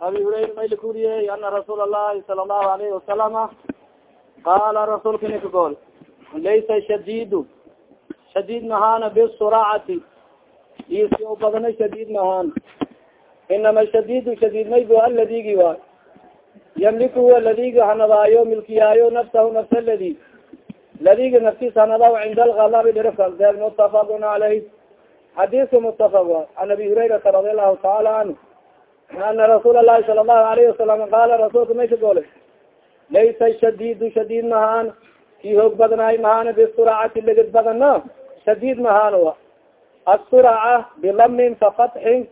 abi hurayra may lakuriyey ana rasuul allahi sala allahu alayhi wasalama qaala rasuulka nikagol laysa shadidu shadiid mahana bisuracati iisi u badana shadiid mahan inama shadidu shadiidmaybu aladigi wa yamliku ladigi hanadaayo milkiyaayo nafsahu nafsa ladi ladiga naftiis hanadaw cinda algalabi dhirafka mutafaqun caleyh xadiska mutafaq an abi hurayrata radi allahu taala canhu ana rasuul alahi sala allahu alayhi wasalam qaala rasuulka may ka goolay laysa shadidu shadid mahaan kii hoog badnaay mahaan bisuracati leged badana shadid mahaan a asuraca bilamin fafatxin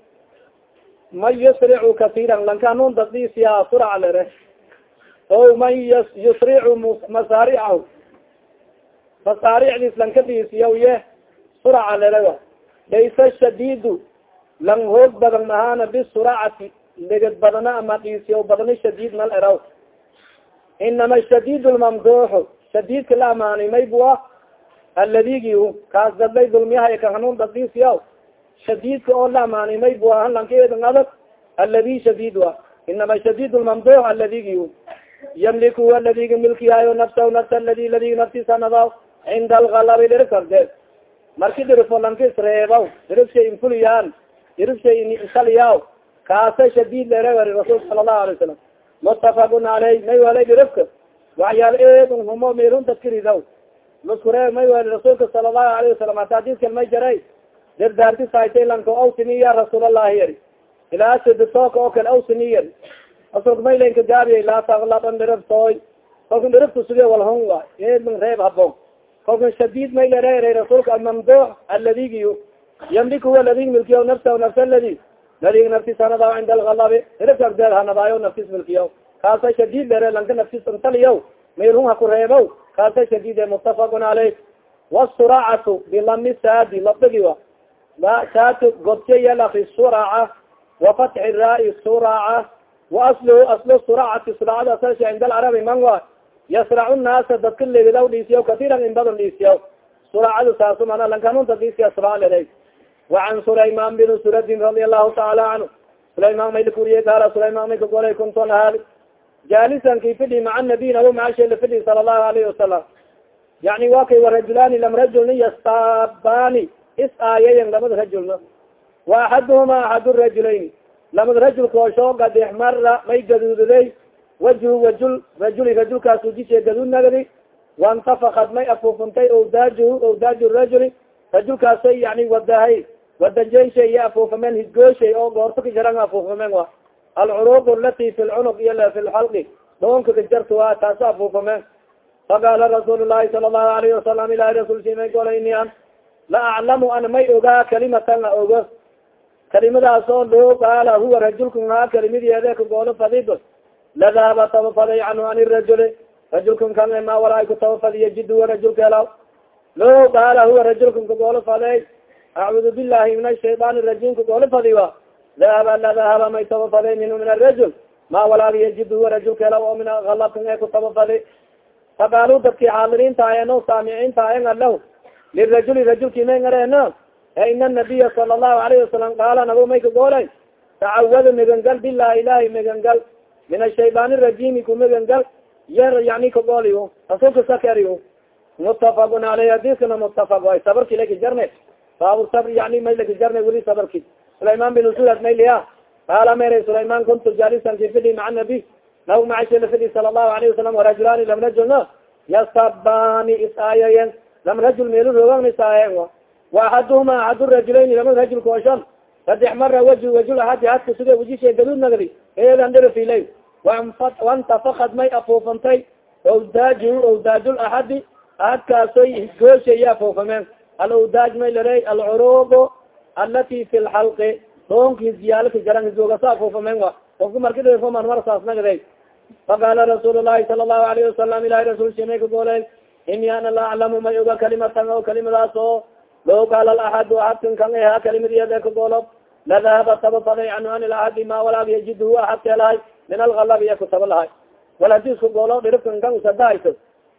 man yusricu kasiiran. Lankanun dadisiya surac lere o man yusricu masaaricahu. Masaaricdiis lankadisiya ye suraca lere laysa shadidu lang hoog badan mahaana bisuracati leged badana ama dhiisiya badna shadid mal eraw inama shadid lmamduuxu shadidka la amaanay maybua aladigi kaas dadlay dulmiyahay ka hanuun dadisiya shadidka oo la amaanay maybua lankaedan adag aladi shadid a inama shadid lmamduux aladigi yamliku aladigi milkiyaayo nafsa nafsa ladi ladigi naftisanadaw cinda algalabi dhirkarde marki dhirifo lanka isreebaw dhirifshay infuliyaan dhirifshay insaliyaw kaasa shadid lereeri rasulka sala allahu alay wasalam mutafaqun caley may walay dhirifka waxyaal eedun humo mirun dadkiridaw maskure may wali rasuulka sala allahu alayhi wasalam hata hadiskan may jaray dardaarti saaytay lanka awsini ya rasuulallahi yari. Ilaa siditooka oo kale awsini yari. Rasuulka may lanka gaabiya laa taklaban dhiriftoy kolkan dhirifta suge walhon wa eedun reeb habon kolkan shadid may lereeray rasuulka almamduux aladigiyo yamliku huwa ladig milkiya nafsa nafsa ladi ladig naftis hanadaw cinda algalabi dhirifka agdeed hanadaayo naftis milkiya kaasa shadid lere lanka naftis antaliyaw mayrun ha ku reebow kaasa shadid mutafaqun caleyh wasuracatu bilami saadi labdagi wa saatu godjaya laki suraca wafatxi raa suraca waaslu aslu suracati suracada asasha cinda alcarabi man wa yasracu naasa dadka legidaw dhiisiya katiran in badan dhiisiya suracadu saasu mana lankanunta dhiisiya sraalere wacan sulayman bin suradin radi allahu taala canhu sulayman may lakuriye gaala sulayman may kagolay kunton ahaadi jaalisan kay fidhi maca nabiy nabo macashe la fidhi sala allahu alayhi wasalam yani wa kay warajulaani lam rajulni yastaabani is aayayan lamada rajulna wa axaduhuma axad rajulayn lamada rajulkoosho gadixmara may gaduudaday wajhu wajul rajuli rajulkaas ujishe gaduud nagadi waintafakad may afuufuntay owdaajuhu owdaaju rajuli rajulkaasay yani wadahay wadajeyshay iyo afuufameen hidgooshay oo goorto kajaran afuufameen wa alcuruq alati fi lcunug iyo fi lxalqi doonka kajarta wa taaso afuufameen faqaala rasuul lahi sala allahu alayhi wasalam ilahi rasulsi may gola ini an la aclamu an may ogaa kalimatan la ogo kalimadaas oo loo qaala huwa rajulka haa kalimideede kagoolo fadid ladahaba tabafaday canhu an rajuli rajulkan kan ma walaay ku tabafadiya jiduwa rajulka helaw loo qaala huwa rajulkan kagoolo faday acuudu billahi min ashayطaan rajim kagoolo fadi wa dahaba ladahaba may tabafaday minhu min arajul ma walaag yajid huwa rajulka helaw oo min alabkan ee ku tabafadi faqaalu dadki xaadiriinta ayeno saamiciinta ayan alah lirajuli rajulki may ngareeno e ina nabiya sala allahu alayhi wasalam qaala nabo may kagoolay tacawada megangal bilahi ilahi megangal min ashayطaan rajimi ku megangal yar yani kagooliyo rasulka sakariyo mutafaqun aleyh hadiskana mutafaq way sabarki laki jarne baabu sabr yani may laki jarne weli sabarki sulayman bin usulat mayliya qaala mere sulayman kuntu jalisan fi fidi maca nabi naw macasha fidi sala allahu alayhi wasalam warajulani lam rajulna yastabani isaayayen lam rajul meelu rogan isaayen wa axaduhuma axad rajulayni lama rajul kooshan saddex mara waj wajul ahadi hadka suge wajishe gaduud nagdi eedan dhirafilay waintafakad may afuufantay owdaaju owdaajul axadi ahadkaasoy hidgooshay afuufameen alowdaaj may larey alcurugo alati fi lxalqi doonki ziyaalaka jaran hidgoogasa afuufameen wa ofka marki dhirfomar mar saas nagday faqaala rasuul lahi sala allahu alayhi wasalam ilahi rasulsi may kagooley ini ana la aclamu may oga kalimatan o kalimadaas oo loo gaal aad aadkan kan hakalimidyadekagolo ladahaba taba faday anu an laadi ma walaag yajidhu aadka lahay min algalab iya kutaba lahay wal haddii isku goolo dhirifkan kan sadahayso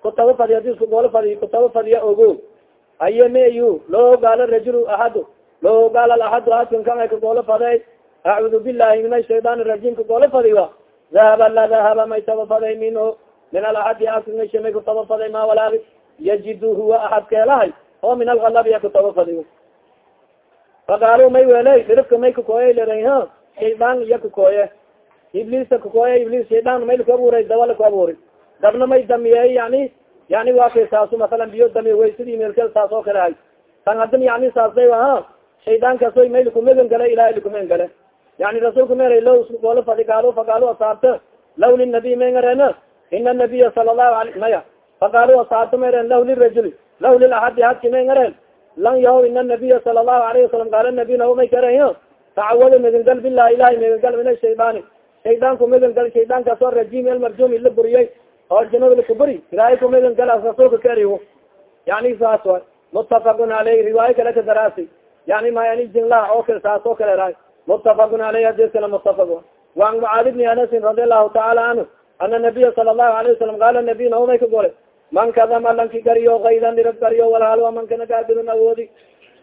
kutaba fadi haddii isku goolo fadiy kutaba fadiya ogo aye meyu loo gaalo rajul ahad loo gaal aad aadkan kan ay kagoolo faday acuudu bilahi min ashaytan rajim kagoolo fadiy a dahaba ladahaba may taba faday minhu min alaadi aadka may kutaba faday ma walaag yajidhu aadka lahay oo min algalab ya kutabafadi faqaalu may weley dirifka may kakooye lera shaydaan iya kakooye iblisa kakooye iblis shaydaan may laku abuuray dawa laku abuuri dabna may damiyey yani yani waa kay saasu masalan biyo damiy waysidii meelkel saas oo kale hay tan hadan yani saasday ha? Shaydaankasoy may lakumegan gale ilahay lakumegan gale. Yani rasuulka meera lo goola fadi gaalo faqaalu asaabta law linabiy may ngarena ina nabiya sala lahu ala maya faqaalu asaabta maren lah lirajuli lah lilaxadi hadki may ngareen lan yaho ina nabiya sala allahu alayhi wasalam qaala nabiy naho may karen tacawada megangal bilah ilahay min ashaydaani shaydaanku megangal shaydaankaas oo rajim almarjumi la buriyey oo janada lakuburi ilaahay ku megangal rasuulka kari yani saas wa mutafaqun aleyh riwaayo kale ka daraasi yani mayani jinlah oo kale saas oo kale raay mutafaqun aleyh hadis kale mutafaq waan mucaad ibni anasin radi allahu taala canhu ana nabiya sala allahu alayh wasalam qaala nabiy naho ka gore man kadama lanki gariyo kaydan dirab gariyo walhal man kana gaadirun awoodi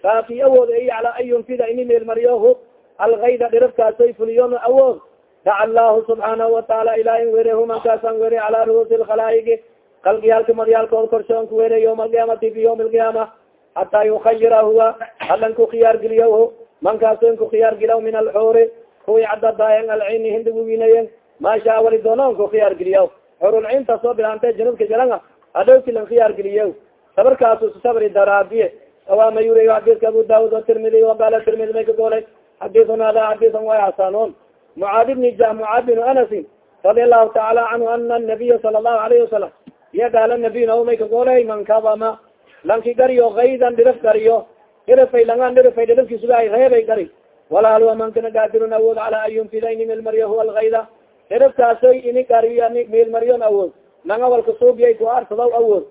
kaafi awood ay ala an yunfida ini meelmariyo alkayda dhirabkaasoy fuliyon awood daca allahu subxaanahu wataala ilaa in were humankaasan were calaa ruusi lkhalaaigi kalgiyaalka madyaalkood korshoon ku were yawma alqiyaamati fi yawmi alqiyaama. Hataa yukayira huwa halan ku khiyaar geliyo mankaaso in ku khiyaar gilaw min alxuuri. Kuwii cadadaayen alcini hindiguginayen maasha wali doonoon ku khiyaar geliya xurulcinta soo bilaante janubka galanga adhowki lan khiyaar geliyo. Sabarkaasu sabri daraabiye awaama yuriy xadiiska abu daawud watirmidi waqaala tirmidi may ka goolay. Xadiun hada xadian way xasanon mucaad bni mucaad binu anasin radi allahu taala canhu ana nabiya sala allahu alayhi wasalam iya gaala nabiy nao may ka goolay man kabama lanki gariyo kaydan dhiraf gariyo dhirafay langan dhirafay dhirafkisugaay reebay gari. Walahal waman kana gaadirun awood cala an yunfida ini milmaryo huwa alkayda dhirafkaasoy ini gariyo milmaryon awood nanga walka suubiyay ku arsadaw awood.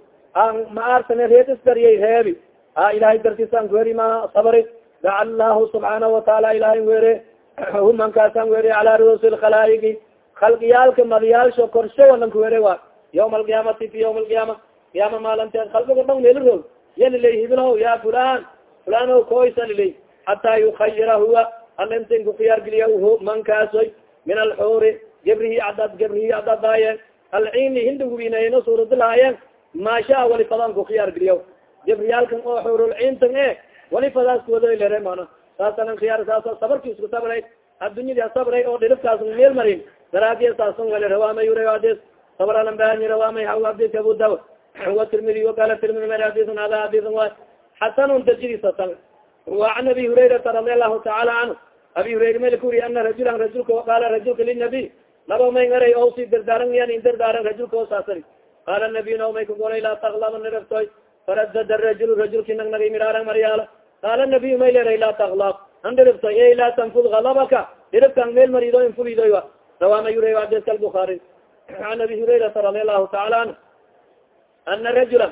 Ma arsane reed isgariyay reebi. A ilahay dartiisaan kuheri ma sabri daca allahu subxaanahu wataala ilahay were humankaasan were calaa ruusi lkhalaaigi khalqiyaalka madiyaalsho korsho walan kuwere wa yawma alqiyaamati fi yawma alqiyaama qiyaama maalinteed khalqiga dhong nelirog yalilay hibilho ya fulan fulan o koysa lilay hataa yukayira huwa. Alintin kukiyaar geliya mankaasoy min alxuuri gabrihi adad gabrihi adadaayen alcini hindigubinayno suuradilaayen maashaa wali fadan kukiyaar geliya gabriyaalkan oo xurulcintan e wali fadaas kuwadolere mana saasalan khiyaar saasa sabarki isku sabray. Addunyada sabray oo dhirifkaas meel marin. Daraadiya saasan wali rawaamay ure adis sabralan bahani rawaamay haw hadiska abu daawud wa tirmidi wakala tirmidi mer hadisan hada hadisan wa xasanun darjidisatan wa can abi hurayrata radi allahu taala canhu abi hurayra mel kuri ana rajulan rajulka laba may ngaray o si dardaaran yan in dardaaran rajulka o saasari qaala nabiy nao may kagolay laa taklama niraftoy faradad rajul rajulki nag nagay miraaran maryaala qaala nabiy may leray laa taklab an dhiriftoy e laa tanfud galabaka dhirifkan meel marido in fulidoy wa rawaama yura adeska albukaari an abi hurayrata radi allahu taala canhu ana rajula.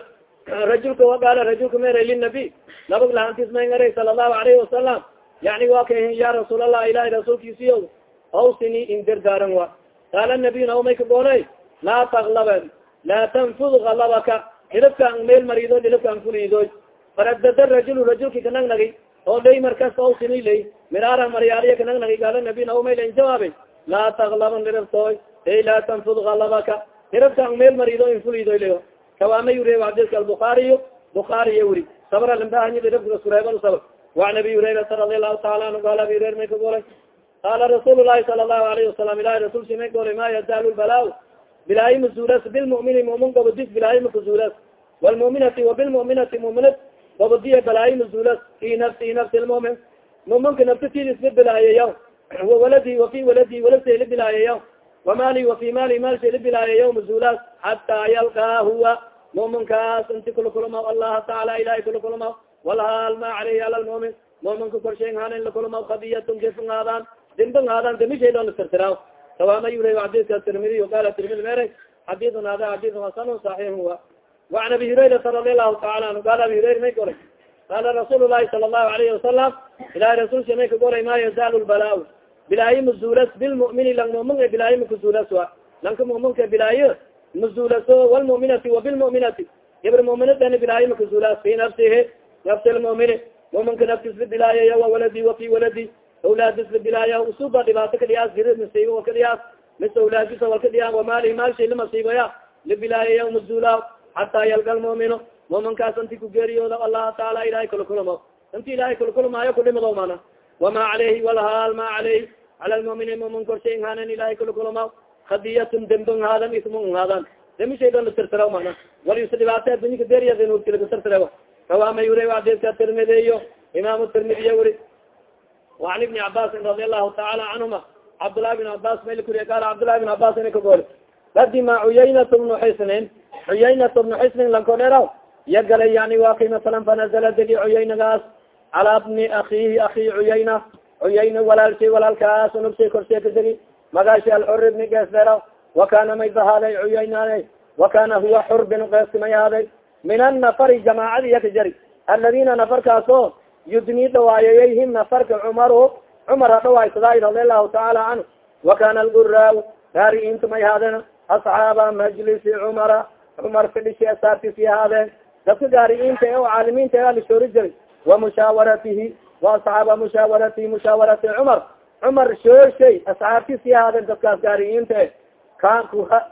Rajulka waqaala rajulka meray linabiy nabag lahantis may ngaray sala allahu alayhi wasalam yani wa kay ya rasuul allah ilahi rasuulkiisiyo awsini in dardaaran wa qaala nabiy nao may kagoolay laa taklaben laa tanfud galabaka hilibkaan meel marido hilibkaan fulidoy faradada rajul rajulki kanag nagi oo lay markas awsini lay miraara maryaaliya kanag nagi gaala nabiy nao may lan jawaabay laa taklaban hiribtoy ey laa tanfud galabaka hiribkaan meel marido in fulidoy leo kawaama yuri xadiska albukaariyo bukaariya wuri sabra lambahanyi hiribka sureebal sabr وan abi hurayrata radi allahu taala anhu qaala abi hurayra may ka golay qaala rasuul lahi sala allahu alayhi wasalam ilahi rasulsi may golay ma yazaalu lbalaa bilaayi mazuulas bilmumini mumin gobodis bilaayi makazuulas wlmuminati wabilmuminati muminad gobodiya balaayi mazuulas fi nafsi nafsi lmumin muminka nafsitidisla bilaayayaw wawaladi wafi waladi waladsa la bilaayayaw wamali wafi mali maalsha la bilaayayaw mazuulas xataa yalqaa huwa muminkaas inti kula kulma allaha taala ilahi kula kulma walhaal ma aleyhi ala lmumin korshay hanin lakulma kadiyatun gefungaadaan dimbangaadan damishaydon lastirtiraw sawaama yura xadiska tirmidi qala tirmidi mere xadiun hada xadiun hasanun saxiixun wa وan abi hurayrata radi allahu taala anhu qala abi hurayra may golay qala rasuul lahi sala allahu alayhi wasalam ilahi rasulka may ka golay ma yazaalu lbalaa bilaayi mazuulas bilmumini lang mumin e bilaayi makazuulas wa. Lanka muminka bilaayo mazuulaso walmuminati wabilmuminati ibr muminadani bilaayi makazuulas fi nafsihi nafsi lmumini muminka naftis la bilaayaya wa waladi wafi waladi awlaadis labilaaya usuba dhibaato kadhiyaas gir masiibo kadhiyaas mis awlaadisa wal kadhiyaa wamaalihi maalshay lamasiiboya labilaayaya mazula xataa yalga lmumino muminkaas inti ku geeriyooda allaha taala ilahay kala kulamo inti ilahay kala kulmaayo kudhimado mana wama caleyhi walhaal ma caleyhi cala lmuminiin mumin korshay inhaanan ilahay kala kulama hadiyatun dembon haadan ismun haadan demishaydon latirtira mana wal is dhibaata addunyaka deriyadntilagatirtira rawama yuri adidka tirmidiyo imam tirmidiya wuri وan iبni cabاsin رadi الlahu taعala canهuma cabdالlahi بن cabas mayl kuriya qal cabdالlahi بن cabas ina kagol kadima cuyaynat بnu xisnin cuyaynat بnu xisnin lankodheraw iya galay yani wa kay masalan fanazla degi cuyaynagaas cala bni akihi aki cuyayna cuyayna walaalshay walaalkaas nugshay korshay ka degi magashi alxur bni geesdheraw wakana may bahaaday cuyaynaada wakana huwa xur bin geestimay haaday min annafari jamaacadi yaka jari aladina nafarkaas o yudni dhawaayayayhim nafarka cumaru cumar hadhawaaysaday radi allahu tacaala canhu wakana alguraa gaariintu may haadeen asxaaba majlisi cumara cumar fidhishi asaartisi haadeen dadka gaariiinta o caalimiinta lashoori jiray wa mushaawaratihi wa asxaaba mushaawaratihi mushaawarati cumar cumar shooshay asxaabtisi haadeen dadkaas gaariiinta ka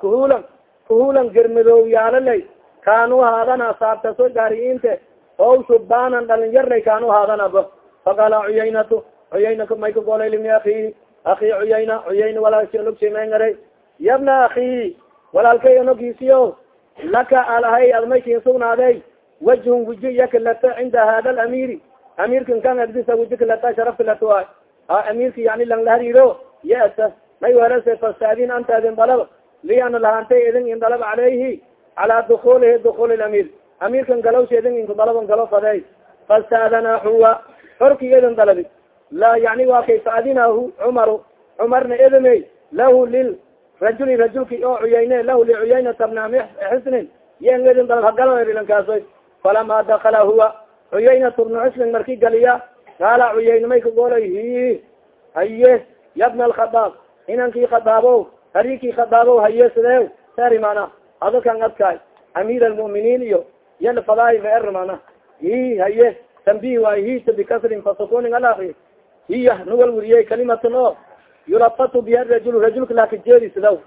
kuhulan kuhulan germadoow yaalalay kaanu haadana asaabtaso gaariiinta o shubaanan dhalinyarlay kaanu haadanaba faqala cuyaynatu cuyayna may kagolay libni akii aki cuyayna cuyayna walaalshlugsimangaray yabna aki walaalkay onogiisiyo laka alahay admaykin sugnaaday wajhun wuji yakalata cinda hada lamiri amirkan kan agdisa wuji kalata sharaf kalata waay a amirka yani lang lahariiro yata may welase fastaadin anta idin dalab li ana lahantay idin in dalab calayhi cala dukulihi dukul lamir amirkan galawsha idin inku galo faday fastaadana huwa. Xorki idin dalabi. La yani wa kay faadinahu cumaru cumarna idimey lahu lil rajuli rajulki oo cuyayne lahu licuyaynata bna xisnin. Yen idin dalab hagalalankaasy falama dakala huwa. Cuyaynat bnu xisnin marki galiya. Qaala cuyayne may kagoolay hi haye yabna alkhadaab inankii khadaabo harikii khadaabo haye sidee sari mana adakan adkaay. Amiir almu'miniin iyo yal fadaay meer mana hi haye tambih waay hita bikasrin fasakunin alaki hiya nugal weriyey kalimatan o yulafatu biha rajul rajulka laka jeedi sidaw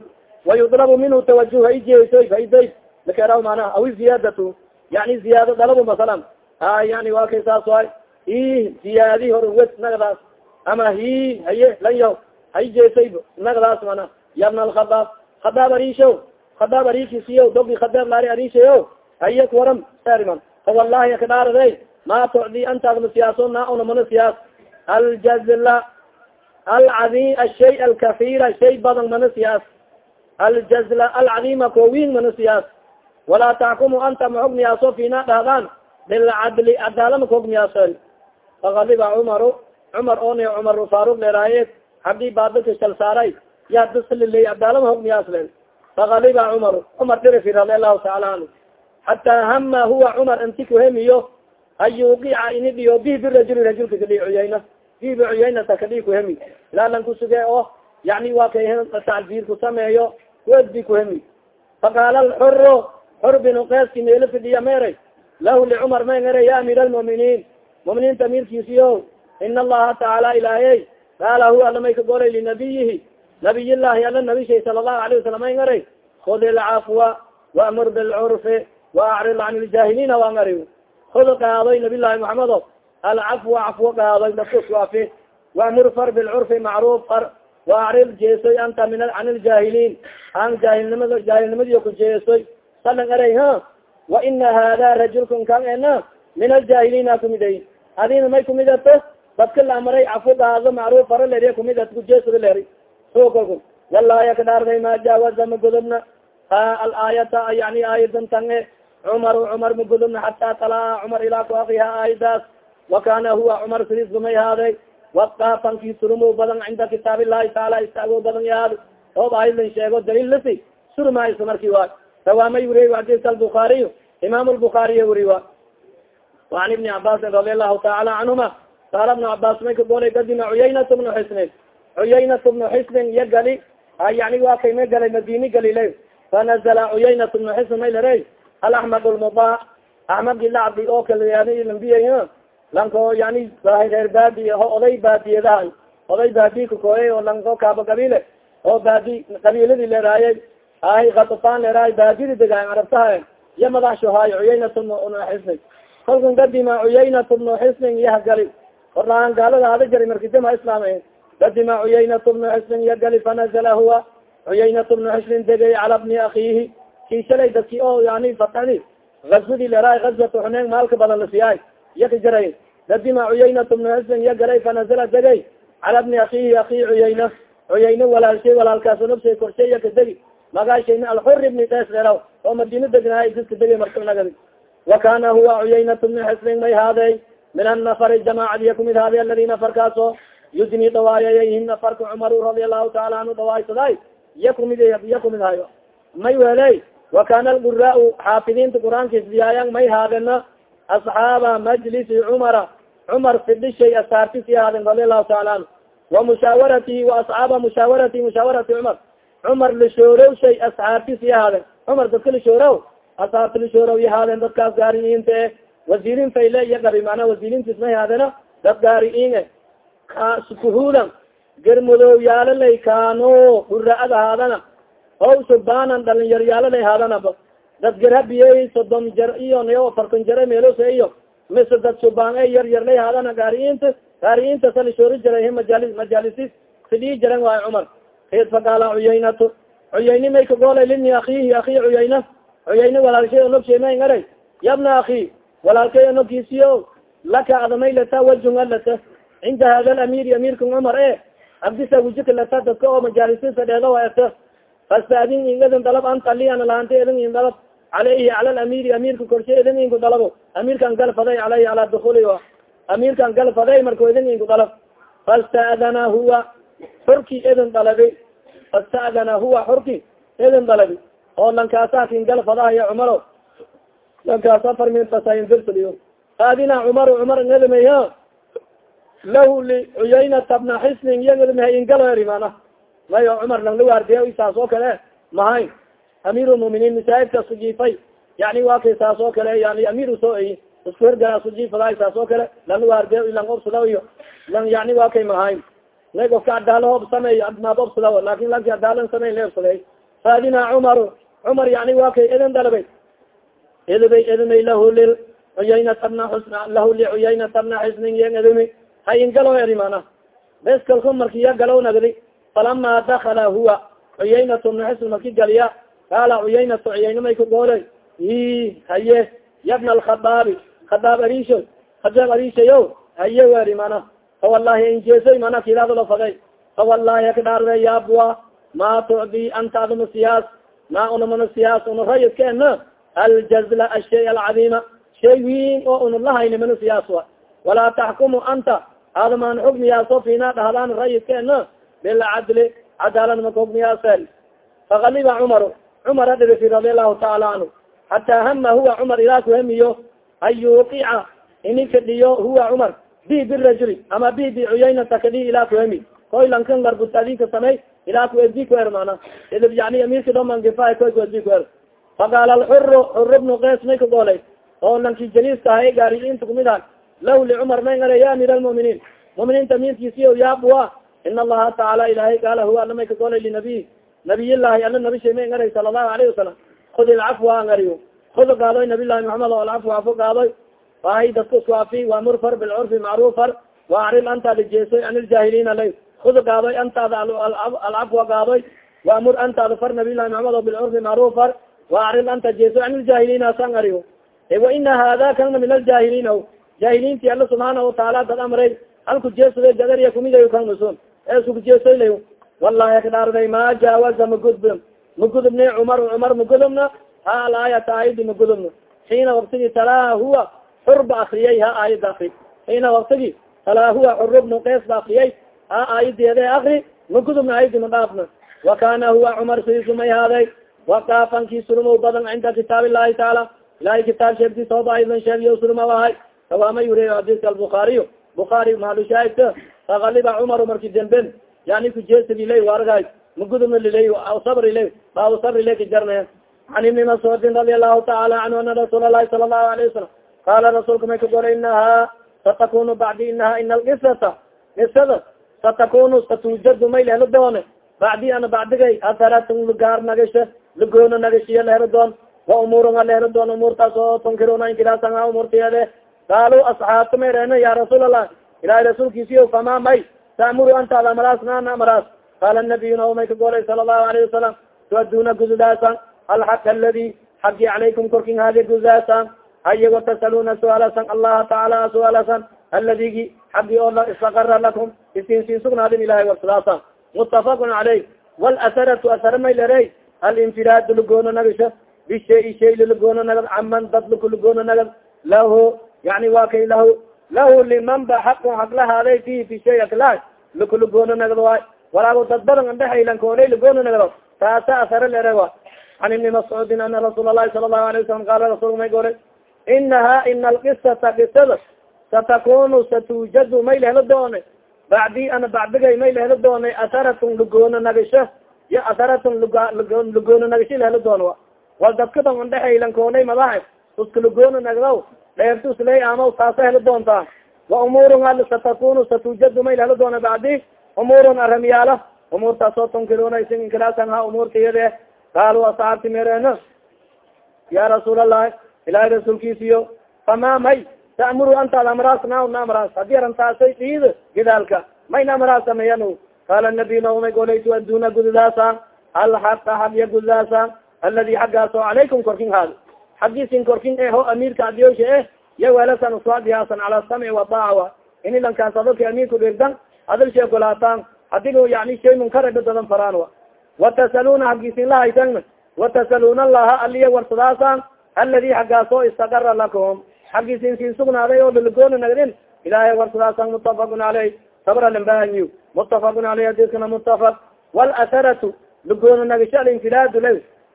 wayudlabu minhu tawajuh ijeesoy faiday lakeraw mana awi ziyaadatu yani ziyaado dalabo masalan a yani waa kay saas waay hi ziyaadi hor wed nagadaas ama hi haye lan yaw hay jeesay nagadaas mana. Yabna alkhadaab khadaab arisho khadaab arikisiyo dogi khadaab laari arishayo haye kuwaram sariman fawallahi akadhaarade ma tucdi antaadma siyaaso na una mana siyaas. Aljazla alcadi ashay alkafira shay badan mana siyaas. Aljazla alcadima kowin mana siyaas. Walaa taxkumu anta mahogmiyaaso fina dhahdaan bilcadli cadaalama kahogmiyaaso fakadiba cumaru cumar on cumar faarug leeraaye haddii baadilka shal saaray. Ya dasliley cadaalama hogmiyaas len fakadiba cumaru cumar dirifi radi allahu taala anhu hataa hama huwa cumar inti kuhemiyo an yuqica ini dhiyo bi birajuli rajulka kadhi cuyayna bi bi cuyaynata kadhi kuhemi ilaalan kusuge oo yani waa kay tacbiir ku kuhemi faqaala alxuro xur binu keski meelo fidhiya meeray. Lahu licumar may ngere ya amiir almuminiin muminiinta amirkiisiyo in allaha tacaala ilaahey qaala hu ala may ka golay linabiyihi nabiyillahi ala nabishay sala allahu alayh wasalam may ngaray. Khud ilcafwa waamur bilcurfi waacrid can iljaahiliina waa ngari hod qaadoy nabiy llahi muxamedo alcafwa cafwo qaadoy dakuafi waamur far bilcurfi macruuf far waacrid jeesoy anta min can iljaahiliin an jaahilnimada jaahilnimadiyo ku jeesoy salan eray ha wa ina hada rajulkan kan ena min aljaahiliina kumiday adina may kumidato dadka la amaray cafwo qaado macruuf fara ler kumidad kujeesada leri so kolku yalaaya ka dhaarday ma jaawaza ma godobna alaayata yani aayadan tange cumar cumar ma godobna xataa talaa cumar ilaa ku akriha aayadaas wakana huwa cumar sidis gumay haaday waqafanki surumo badan cinda kitaab illahi taala istaago badan yahaad oob aayadlan sheego daliil lasi surmayso marki waay sawaamay wuriy adis albukaariy imam lbukaariy wuri wa waan ibni cabaasin radi allahu taala canhuma qaala bnu cabaas may ka golay kadima cuyaynat bnu xisnin cuyaynat bnu xisnin iya gali yani waa kay may galay madini galile fanazla cuyaynat bnu xisn may lare alaxmad lmuda axmed gilacdi oo lambiya lanko yani reer baadiye ho oday baadiyadaha oday baadi kakooyay oo lanko kaaba qabiile oo baadi qabiiladii leeraayay ahay katafan leeraay baadidi degaay arabtaha iya madaxsho haayo cuyaynat bnu xisnin kalkun kadima cuyaynat bnu xisnin iya hagali horlaan gaalada hada jari markidima islaam kadima cuyaynat bnu xisnin iya gali fanazala huwa cuyaynat bnu xisnin degay cala bni akiihi kii shalay dadki oo yani fatadi aswadii leeraay aswata xuneyn maalka badan lasiyaay iya ka jaray kadima cuyaynat bnu xisnin iya galay fanazala degay cala bni akiihi akii cuyayna cuyayne walaalshay walaalkaas nabshay korshay iya ka degi magaashayna alxur ibni des leeraw oo madina degnaay diska degay markanagadi wa kana huwa cuyaynat bni xisnin may haadey min annafari jamaacadiya kumid haadey aladi nafarkaaso yudni dhawaayayayhim nafarka cumaru radia allahu taala anhu dhawaaysaday iya kumid iya kumid hayo may weley wa kana alquraau xaafidiinta qur'aanka isdiyaayan may haadena asxaaba majlisi cumara cumar fidhishay asaartisi haaden radia allahu taala anhu wa mushaawaratihi wa asxaaba mushaawarati mushaawarati cumar cumar lishoorow shay asxaabtisi ahaaden cumar dadka lishoorow asxaabta lishoorow yahaadeen dadkaas gaariiinta e wasiirin fayle iyo gabi manaa wasiirintis may haadena dad gaariiin e kuhuudan germadow yaalalay kaano dhura-ad ahaadana ow subaanan dhalinyar yaalalay haadanaba dad gerhabiyey sodom jar iyo nayo farkon jare meelose iyo. Mise dad subaan e yar yarlay haadana gaariiinta gaariiintasa lishoori jaray majaali majaalisis fidhii jaran waayo cumar. Id faqaala cuyaynatu cuyayni may kagoolay lini akiihi akii cuyayna cuyayne may ngaray yabna akii walaalkay onogkiisiyo laka adamay lata wajun alata cinda hada lamiri amirkan cumar e abdisa wujika lata dadka oo majaalisi fadheedo eta fastadin ingadin dalab anta li ana lahanta idin in dalab caleyhi cala lamiri amirka korshe idin inku dalabo amirkan galfaday caleyhi calaa dukuli amirkan galfaday marka idin inku dalab fastadana huwa xurki idin dalabi fastadana huwa xurki idin dalabi oo lankaasa kin galfadahayo cumaro lankaasa farmintasaindirsaliyo adina cumar cumar ngadimayo lahu bna xisnin ngadimaha ingalo eri mana mayo cumar lang lawaardiya saas oo kale mahay. Amiir lmuminiin masaajidka sujiifay. Yani waa kay saas oo kale yani amiir u soo eyi isku hergala sujiifadaay saas oo kale lang lawaardiya lang obsada iyo lang yani waa kay mahay. Na ofka adaalo hoob sameey maab obsada laakiin lanki adaalan samey la obsaday faadina cumaru cumar yani waa kay idin dalabay. Idibay idimay lahu lil cuyaynata bna xusn lahu licuyaynata bna xisnin yen idimi ha ingalo eri mana bes kalku marki ya galow nagdi falama dakala huwa cuyaynatu bna xisn marki galiya qaala cuyaynatu cuyayna may kagoolay i haye yabna alkhadaabi khadaab arisho khadaab arishayo haye weri mana fawalahi injeesoy mana kidaadalo faday fawalahi akadhaarde yaabwa ma tucdi anta aduma siyaas ma unamana siyaas una rayidka ena aljazla ashay alcadiima shay wiin oo una lahayni mana siyaas wa walaa taxkumu anta aadamaan xugmiyaaso fina dhahdaan rayidka ena bilcadli cadaalad maka hugmiyaasel fakaliba cumaru cumar adhirifi radi allahu taala canhu hataa hama huwa cumar ilaa kuhamiyo an yuqica ininka dhiyo huwa cumar bi birajuli ama bi bicuyayna kadi ilaa kuhemi koy lankan larbut adinka samey ilaa kuedi kuer mana idib yani amirka domangifa koy kuedi kuer faqaala alxuru xur bnu kees may kagoolay oo lanki jaliiska ahay gaariinta kumid ah law licumar may ngara ya amir almuminiin muminiinta amirkiisiyo yaabua in allaha tacaala ilahay qaala huwa ala may kagoolay linabiy nabiyillahi ala nabi may ngaray sala allahu alayhi wasalam khud ilcafwa angariyo khud gaadoy nabilahi maxamed oo alcafwa afo gaadoy wahay dadka isku afi waamur far bilcurfi macruf far waacril antaada jeesoy an iljaahiliina lay khud gaadoy antaada alcafwa gaadoy waamur antaada far nabilahi maxamed oo bilcurfi macruf far waacril anta jeesoy an iljaahiliina san ariyo wa ina hada kana min aljaahiliin jaahiliinti alla subxaana wataala dad amray halku jeesada gadariya kumidayo jeesoylay wallahi akadhaarday ma jaawaza magudb magudubne cumar cumar magudubna ha alaayata aayadi magudubna xiina waktigi talaa huwa xur ba akriyay ha aayada akri xiina waktigi talaa huwa xurubnu kees ba akriyay ha aayadeede akri magudubna aayadi madhaafna wa kana huwa cumar siisumay haaday. Waqaafankii surmow badan cinda kitaab illahi taala ilahay kitaab sheegti sooba aydan sheegiyo surma ahay. Kawaama yuriy hadiska albukaariyo bukaari maalushaahidka fakaliba cumar marki demben yani kujeesadiley wargay magudubna liley sabriley baabu sabrile kajarnaya an ibni mascuudin radi allahu taala canhu ana rasuul alahi sala allahu alayh wasalam qaala rasuulka may ka goray inaha satakunu bacdi inaha ina alkisata kisada satakunu satujadu may lehelo doone bacdi ana bacdigay aharatun lagaar nagasha lagoona nagashiya lehelo doon wa umuurun a lehelo doon umuurtaas oo tunkiruna inkiraasan a umuurtiyade qaalu asxaabta mayrena ya rasuul allah ilahay rasuulkiisiyo fama may taamuru anta ada amaraas naana amaraas qaala nabiyuna may ka golay sala allahu alayhi wasalam tuaduna gududaasan alxaq aladi xagi calaykum korkin hadi gududaasan haye watasaluna suaalasan allaha tacaala suaalasan aladigi xagi oo istakara lakum isin siin sugnaadin ilahay warsadaasan mutafaqun caleyh walasaratu asara may lerey alinfiraad lugoono nagasha bishay shay lulugoono nagad caman dad lukulugoono nagad lahu yani wa kay lahu lahu liman ba xaqun xaq lahaaday fihi fi shay akla lukulugoono nagad waay walaago dad badan andhexaylankoonay lugoono nagdo taasa asara lere wa an ibni mascuudin ana rasuul alahi sala allahu alayh wasalam qaala rasulka may golay inaha ina alqisata qisada satakunu satujadu may lehelo doone bacdi ana bacdigay may lehelo doonay aharatun lugoono nagasho iyo aharatun lugoono nagasho lehelo doon wa. Wal dadkadan andhexaylankoonay madaha uska lugoono nagdaw dheerta usley amaw taasa helo doontaa wa umuurun al satakunu satujadu may lehelo doona bacdi umuurun aramyaala umuurtaas oo tunkiruna isin inkilaasan ha umuurta iyade qaalu asaxaabti mereno ya rasuul allahi ilahay rasuulkiisiyo fama may ta'muru anta ad amraas na na amraas haddii arantaasay dhiid gidaalka mayna amraas sameeyan qaala nabiy naumay golay tuaduna gududaasa alxaqa xagya gududaasa aladi xaggaas oo calaykum korkin haad xagiisin korkin e ho amiirka adiyosha eh ya weelasan uswaadiyaasan cala samci wadaawa inilankaas adalka amiirku dhirdan adal sheekolaataan hadigo yani shay munkaraba dadan faraan wa. Watasaluna hagiisin lahaysan watasaluna allaha aliya warsadaasan aladi xaggaas oo istakara lakum. Xagiisin siin sugnaaday oo lalagoona nagdin ilahay warsadaasan mutafaqun caleyh sabra lambahanyi mutafaqun caleyh hadiskana mutafaq walasaratu lagoona nagasho alinfiraadu la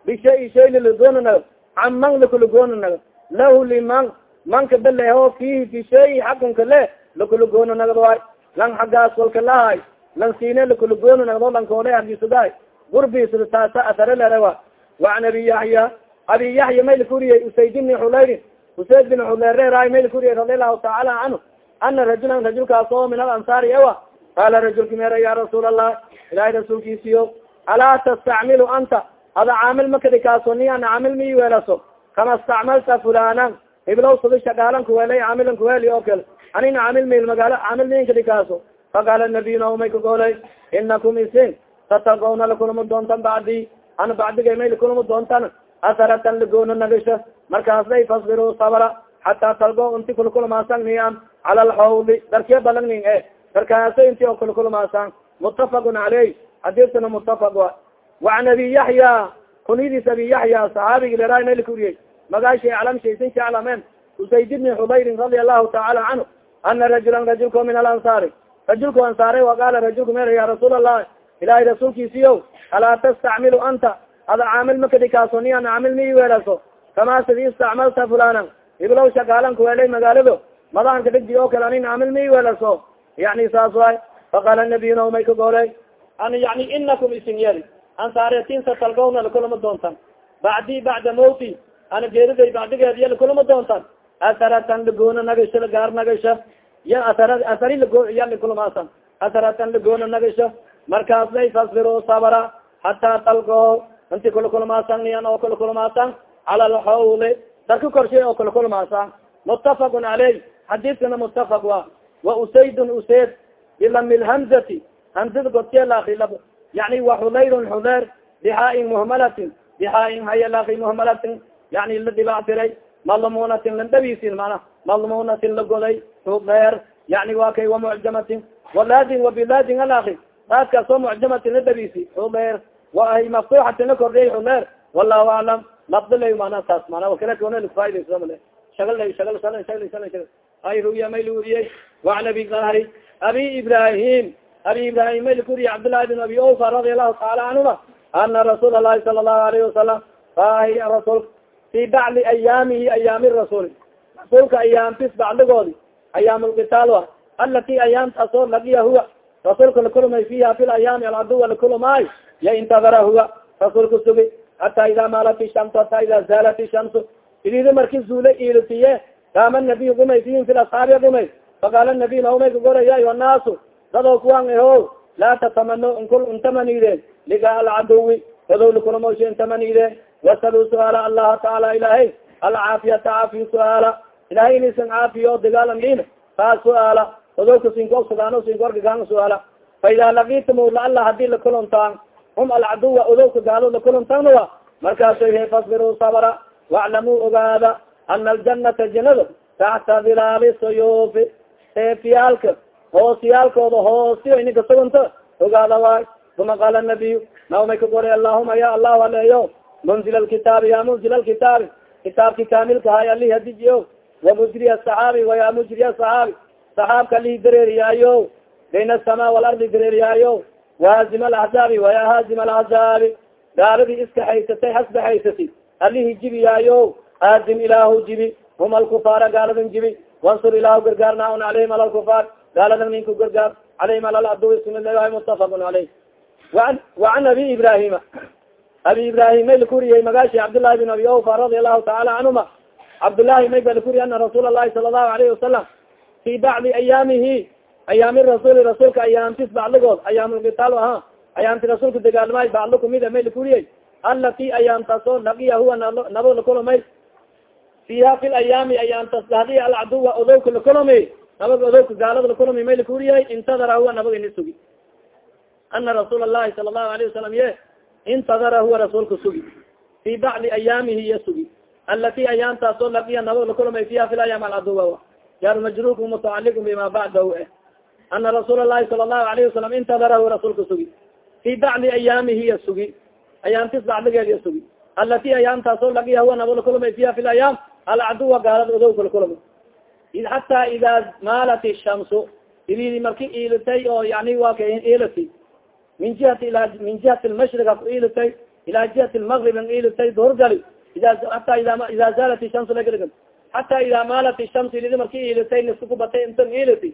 bishay shay lalagoona nagd can man lakulagoona nagd lahu liman manka baleho fihi fi shay xakunka le lakulagoona nagd waay lang xaggaas walka lahay lang siine lakulagoona nagdo lankoole hagisadaay gurbisada taasa asare lerewa waan abi yaxya abi yaxya may lakuriyey usayd bni xulayrin usayd bin xulayreray may radi allahu tacaala canhu ana rajulan rajulkaas oo min alansaari ewa qaala rajulka meera ya rasuul allah ilahay rasuulkiisiyo alaa tastacmilu anta ada caamil makadi kaaso ni ana caamil mi weelaso kama istacmalta fulanan hiblow sadi shagaalan kuwelay caamilan kuweli oo kale anin caamil mil magaalo caamil minkadi kaaso faqaala nabiy naumay kagoolay inakum isin tatalgawna lakulama doontan bacdi ana bacdiga may lakulama doontan asaratan lagoona nagasho markaasay fasbiru sabra xataa talgo inti kulkulmaasan nian cala alxawli darkiya balagnin e darkaasa inti oo kulkulmaasan mutafaqun caleyh xadiisana mutafaq wa waan abi yaxya kunyadiis abi yaxya saxaabigi leraa may lakuriyey magaashay calamshaysin jeclamen usayd bni xubayrin radia allahu tacaala canhu ana rajulan rajulko min alansaari rajulku ansaare waqaala rajulku mer ya rasuul allah ilahay rasuulkiisiyo alaa tastacmilu anta ada caamil makadi kaaso ni an caamil mi weelaso kama sidi istacmalta fulanan iblow shakaalan kuweelay magaalado madahan kadhigdi oo kale anin caamil mi weelaso yani saas waay faqaala nabiy naumay ka gooley an yani inakum isin ansaaretin satalgawna lakulama doontan bacdi bacda mawti ana geeriday bacdigeed iya lakulama doontan asaratan lagoona nagasho lagaar nagasho ya asar asari lago iya lakulumaasan asaratan lagoona nagasho markaas lay fasbiro sabra hataa talgo inti kulakulmaasan niyan oo kulakulmaasan cala alxawli darka korshay oo kulakulmaasan mutafaqun caleyh xadiidkana mutafaq wa wa usaydun usayd bilami lhamzati hamzada godkeelakilab yani wa xudayrun xudeer bixaain muhmalatin bixaain hayalaki muhmalatin yani la dhibactiray malmunatin landhabisin mana malmunatin la goday xudeer yani wa kay wamucjamatin waladin wabiladin alaki daadkaas oo mucjamatin la dhabisi xudeer waay maftuxatin la kordhiyay xudeer wallahu aclam labdilay mana taas mana wakala kfaaidaysmale shagal shagal shagal shagal shagal ay ruya may luriyey waan abi kahri abi ibrahim abi ibrahim may lakuriye cabdillaahi bin abi ofa radi allahu taala canhuma ana rasuul alahi sala allahu alayhi wasalam fahi rasul fi bacdi ayaamihi ayaami rasuul rasuulka ayaamtis bacdigoodi ayaam lkitaal wa alati ayaamtaasoo lagiya huwa. Rasuulka lakulmay fiha fi layaami alcaduwa lakulmaayo ya intadara huwa. Rasuulka sugi hata ida maalat ishamsu hata ida zaalat ishamsu idida marki zuule ilitiye kaama nabiy gumay fihim fi asxaabi gumay. Faqaala nabiy naumay kagora ya ayuha naasu dadoo kuwan ho laa tatamano nkul intamanideen ligaa alcaduwi odow lakulamosha intamanideen wasaluu suaala allaha taala ilahay alcaafiyata caafiya suaala ilahay inisan caafiyo dagaalan dhin taa suaala odowka sinkoogsadaan sinkorgagaan suaala. Fa idaa lakitum laala haddii lakulontaan hum alcaduwa odowka gaalo lakulontaanwa markaaso fasbiruu sabra waclamuu ogaada ana aljanata janada taxta dilaali sayuufi seefiyaalka hoosiyaalkooda hoosiyo ininka suganta ogaada waay uma qaala nabiyu naw may ka goray allahuma ya allahu aleeyo munzil alkitaabi ya munzil alkitaabi kitaabki kaamilka hay alihi hadijiyo wamujri asaxaabi waya mujri asaxaabi saxaabka alihi dareeriyaayo bayna asamaa walardi dareeriyaayo wahazim alaxzaabi waya hazim alaxzaabi gaaladii iska haysatay hasba haysati alihi jibiyaayo haazim ilaahu jibi. Hum alkufaara gaaladan jibi. Wansur ilaahu gargaarnaun alayhim ala lkufaar gaaladan ninku gargaar alayhim ala adu sunaa mutafaqun aleyh an wacan abi ibrahima abi ibrahim may lakuriyey magashi cabdllahi bin abi awfa radi allahu taala canhuma cabdllahi may ba lakuriy ana rasuul alahi sala allahu alayhi wasalam fi bacdi ayaamihi ayaami rasuli rasuulka ayaamtis bacdigood ayaamulkitaal aha ayaamti rasuulka degaalmay bacdo kumida may lakuriyey alati ayaamtaasoo laqiya huwa nabo lakulomay fiha fi layaami ayaamtas hadi alcaduwa odowka lakulomay nabaga odowka gaalada lakulomay may lakuriyay intadara huwa nabaga ini sugi. Ana rasuul alahi sala allahu alayh wasalam ye intadara huwa rasuulka sugi. Fi bacdi ayaamihi iya sugi. Alati ayaamtaasoo laqiya nabag lakulomay fiha fi layaam alcaduwa yar majruurku mutacaliq bima bacdahu eh ana rasuul alahi sala allahu alayhi wasalam intadara huwa rasuulka sugi. Fi bacdi ayaamihi iya sugi. Ayaamtis bacdigeed iya sugi. Alati ayaamtaasoo laqiya huwa nabag lakulomay fiha fi layaam alcaduwa gaalada odowka lakulomay xata ida maalat shamsu ibidi marki iilitay oo yani waa ka iilati min jihati min jihati lmashriga ku iilitay ila jihati lmagrib an iilitay doorgali ata ida zaalat shamsu laga xata ida maalat shamsu ilidi marki iilitay niskubatay intan iiliti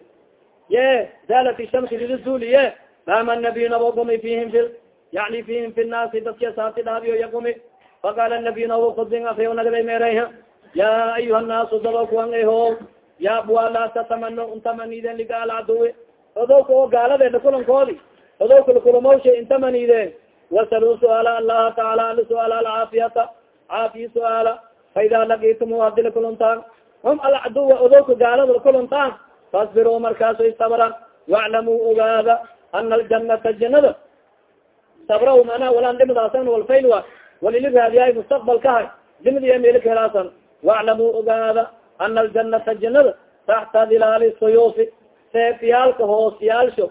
ye zaalat shamsu ilidi zuuli ye fama nabiy nabo gumi fihim fi yani fihim fi nnaasi dadki saati dhaabiyo yagumi faqala nabiy nabo kudbin afyo nagday meerayha ya ayuha nnaasu dado kuwan eho ya bua laa tatamano untamaniden liga alcaduwi odowka oo gaaladeeda kulankoodi odowka lakulamawsha intamaniden wasaluu suaala allaha taala ali suaala alcaafiyata caafiya suaala fa idaa lakitum hadi lakuluntaan hum alcaduwa odowka gaalada lakuluntaan fasbiruu markaaso istabran waclamuu ogaada ana aljanata janada sabra mana walaan dhimadaasan walfaylwa walili raadiyaay mustaqbalkahay dhimadiya meelika helaasan waclamuu ogaada ana aljanata janada taxta dilaali suyuufi seefyaalka hoosiyaalsho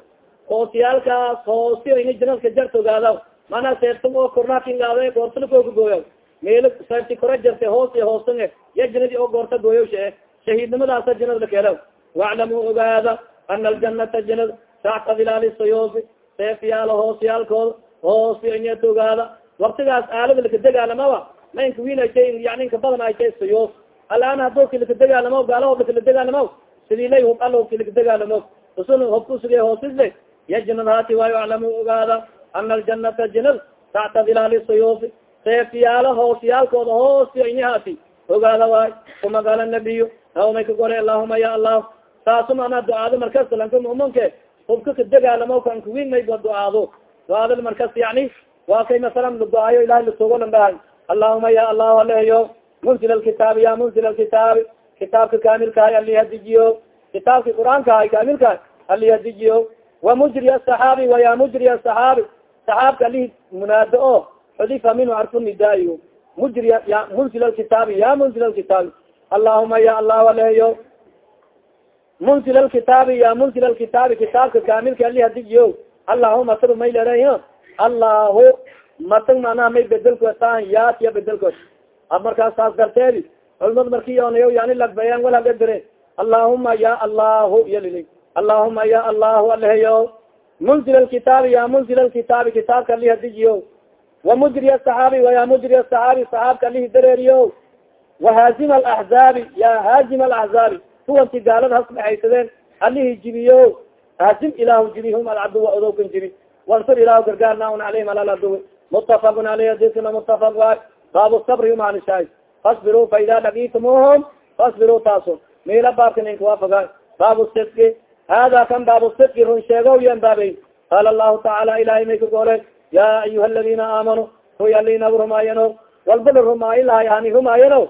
hoosiyaalkaas hoosiyo ina janadka jarta ogaada mana seeftan oo kornaakingaada goortalakooka gooya meelo seefti kora jarte hoos iyo hoosan ya janadi oo goorta gooyawsha eh shahiidnimadaasa janada lakeelaw waclamuu ogaada ana aljanata janada taxta dilaali suyuufi seefyaalo hoosiyaalkooda hoosiyo inyata ogaada waktigaas aalada laka degaalamaba ma inka wiinaysa yani inka badan aysa suyuuf alaan haduu kilika degaalamo gaalahood kila degaalamo sidii lay hub alo kilika degaalamo usun hobkusuge hoosisle ya janad haati waayo aclamu ogaada ana aljanata janad taxta dilaali suyuufi seefyaalo hoosyaalkooda hoosiyo inyahaati ogaada waay uma qaala nabiyu hawmay ka gore allahuma ya allah saasum ana ducaado markas lanka muminke hubka ka degaalamo kanka wiin mayba ducaado ducaada markas yani waa kay masalan ducaayo ilahay lasugolan dhahay allahuma ya allahu aleyo munzil alkitaabi ya munzil alkitaabi kitaabka kaamilkahay alihadijiyo kitaabki qur'aankahay kaamilkahay alihadijiyo wa mujri asaxaabi wa ya mujri asaxaabi saxaabka alihi munaado o xudifa minhu arfu nidaayo mujri ya munzil alkitaabi ya munzil alkitaabi allahuma ya allahu aleyo munzil alkitaabi ya munzil alkitaabi kitaabka kaamilka alihadijiyo allahuma taba may lera allahu matag manaha may bedelko taan yaatiya bedelkood markaas saas darteedi culimad marki onayo yani lagbayaan walhagadire allahuma ya allahu yalili allahuma ya allahu aleheyo munzil alkitaabi ya munzil alkitaabi kitaabka alihi hadijiyo wa mujri asaxaabi ya mujri asaxaabi saxaabka alihi dareeriyo wa haazima alaxzaabi ya haazima alaxzaabi kuwanti gaalada hasbaxaysadeen alihi jibiyo haazim ilahu jibi hum alcaduwa odowkan jibi. Wansur ilahu gargaarnaun alayhim ala laduwi mutafaqun aleyh adikna mutafaq waay baabu sabri umanishaay fasbiruu fa ida lakitumuhum fasbiruu taaso miila baabka ninka waafaga baabu sidki hada kan baabu sidki run sheegow yan baabey qaala allahu tacaala ilahay may ka goole ya ayuha aladina aamanuu huy alina rumaayano walbala rumaayi lahay hani rumaayano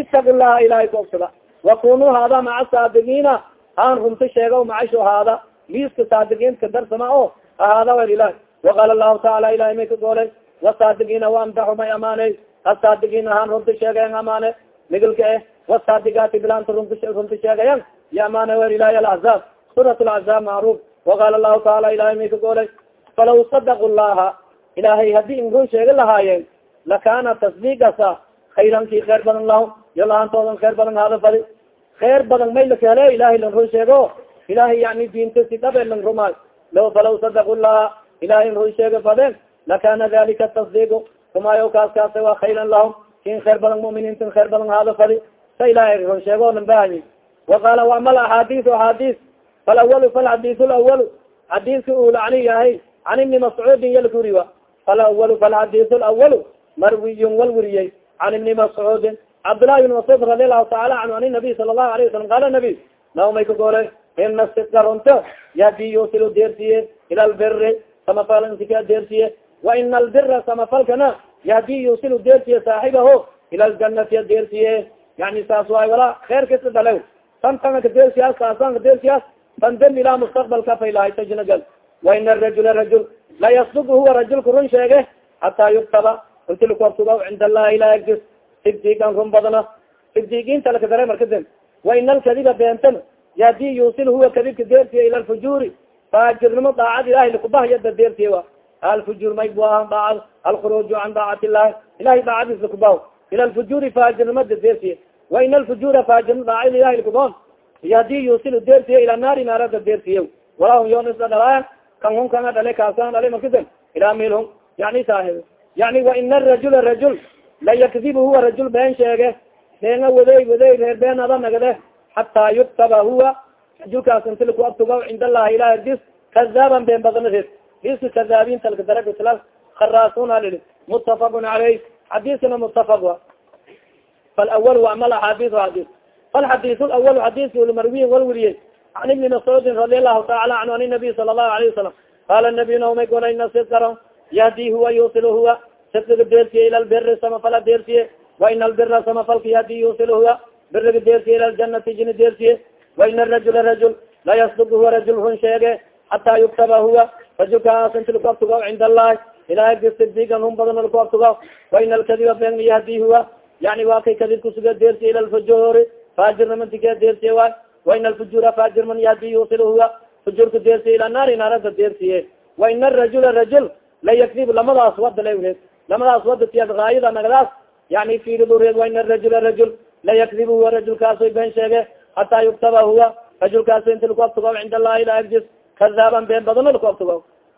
itaqu llaha ilahay ka obsada wakunuu haada maca saadigiina haan runta sheegow macasho haada liiska saadigiinka darsama o ahaada wel ilahi waqaala lahu taala ilahay may ka goole wasaadigiina waamdaxu may amaaney asaadigiina haan runta sheegayan amaane migilka eh wasaadigaati bilaanta runta sheegayan iyo amaane wel ilahi alaczaab surat laczaab macruuf waqaala lahu taala ilahay may ka goolay falaw sadaqu llaha ilahay haddii in run sheega lahaayeen lakana tasdiigasa khayrankii khayr badan lahum iyo lahantoodan khayr badan hada fadi khayr badan may lakahele ilahay lan run sheego ilahay yani diinta si dhabe lan rumaay lo falaw sadaqu llaha ilahay in run sheega fadeen lakana dalika tasdiigu rumaayo kaas kaasa waa khayran lahum. Kin khayr badan muminiintin khayr badan hada fadi. Sa ilahay run sheego lan bahanyi waqaala wamal axaadiis axaadiis falawal falxadiis lawal xadiiska ulacni yahay can ibni mascuudin yalkuriwa falawal falxadiis lawal marwiyun wal weriyey can ibni mascuudin. Cabdllahi ibn mascuud radi allahu taala canhu an nabiy sala allahu alayh wasalam qaala nabiy naumay ka goole ina sidka runto yadi yusilu deersiye ila albiri samafalka deersiye wa ina albira samafalkana yadi yusilu deersiye saaxibaho ila aljanati deersiye yani saas waay wala kheerkasa dhalew tan tanga kadeersiyaas kaasan kadeersiyaas fandem ilaa mustaqbalka faylahay tajnagal waina arajula rajul la yasduq huwa rajulka run sheege hataa yuktaba inti lakortuga cind allahi ila agdis sigdigan run badana sigdiginta lakadare markadem waina alkadiba beentan yadi yusil huwa kadibka deertiya ila alfujuri faajirnimo daacad ilahi lakubahayada deertiya wa alfujur may buaha daacad alkhuruuju can daacati illahi ilahay daacadiis lakubaho ila alfujuri faajirnimada deertiya waina alfujura faajirnimo daacad ilahi lakubaon yadi yusil deertiya ila naari naarada deertiya walahum yonisla dhalaayan kan hun kana dhale kaasana dhale markadem ilaa milhum yani saahib yani waina arajula rajul la yakdibu huwa rajul been sheege beena wadey wadey reer been ada nagade hataa yuktaba huwa rajulkaas inti laku abtuga cind allahi ilah dis kadaaban been badana red diska kadaabin talka daragla kharaasuna lii mutafaqun caleyh xadiiskana mutafaq wa falawal wamal axaadis xadis falxadis lawal xadiiska marwiyin wal weriyey can ibni mascuudin radi allahu taala canhu an nabiy sala allahu alayh wasalam qaala nabiy naumay gola ina sidkaro yahdi huwa yusil huwa sidkiga deersiye ila lbiri samafala deersiye waina albira samafalka yahdi yusil huwa biriga deersiye ila ljanati jini deersiye waina arajula rajul la yasduk huwa rajul run sheege hataa yuktaba huwa rajulkaas inti laku abtuga cind allahi ilahay gisidigan hun badan laku abtuga waina alkadiba ben yahdi huwa yani waa kay kadib kusuga deersiye ila lfujuri faajirnamantika deersiye waay. Waina alfujura faajirman yahdi yusil huwa fujurka deersiye ila naari naarada deersiye waina arajula rajul la yakdib lamadaas wada lareed lamadaas wada tiyad gaayada nagadaas yani fiiridureed waina arajula rajul la yakdib huwa rajulkaasoy been sheege hataa yuktaba huwa rajulkaas inti laku abtugo cind allahi ila agdis kadaaban been badano laku abtugo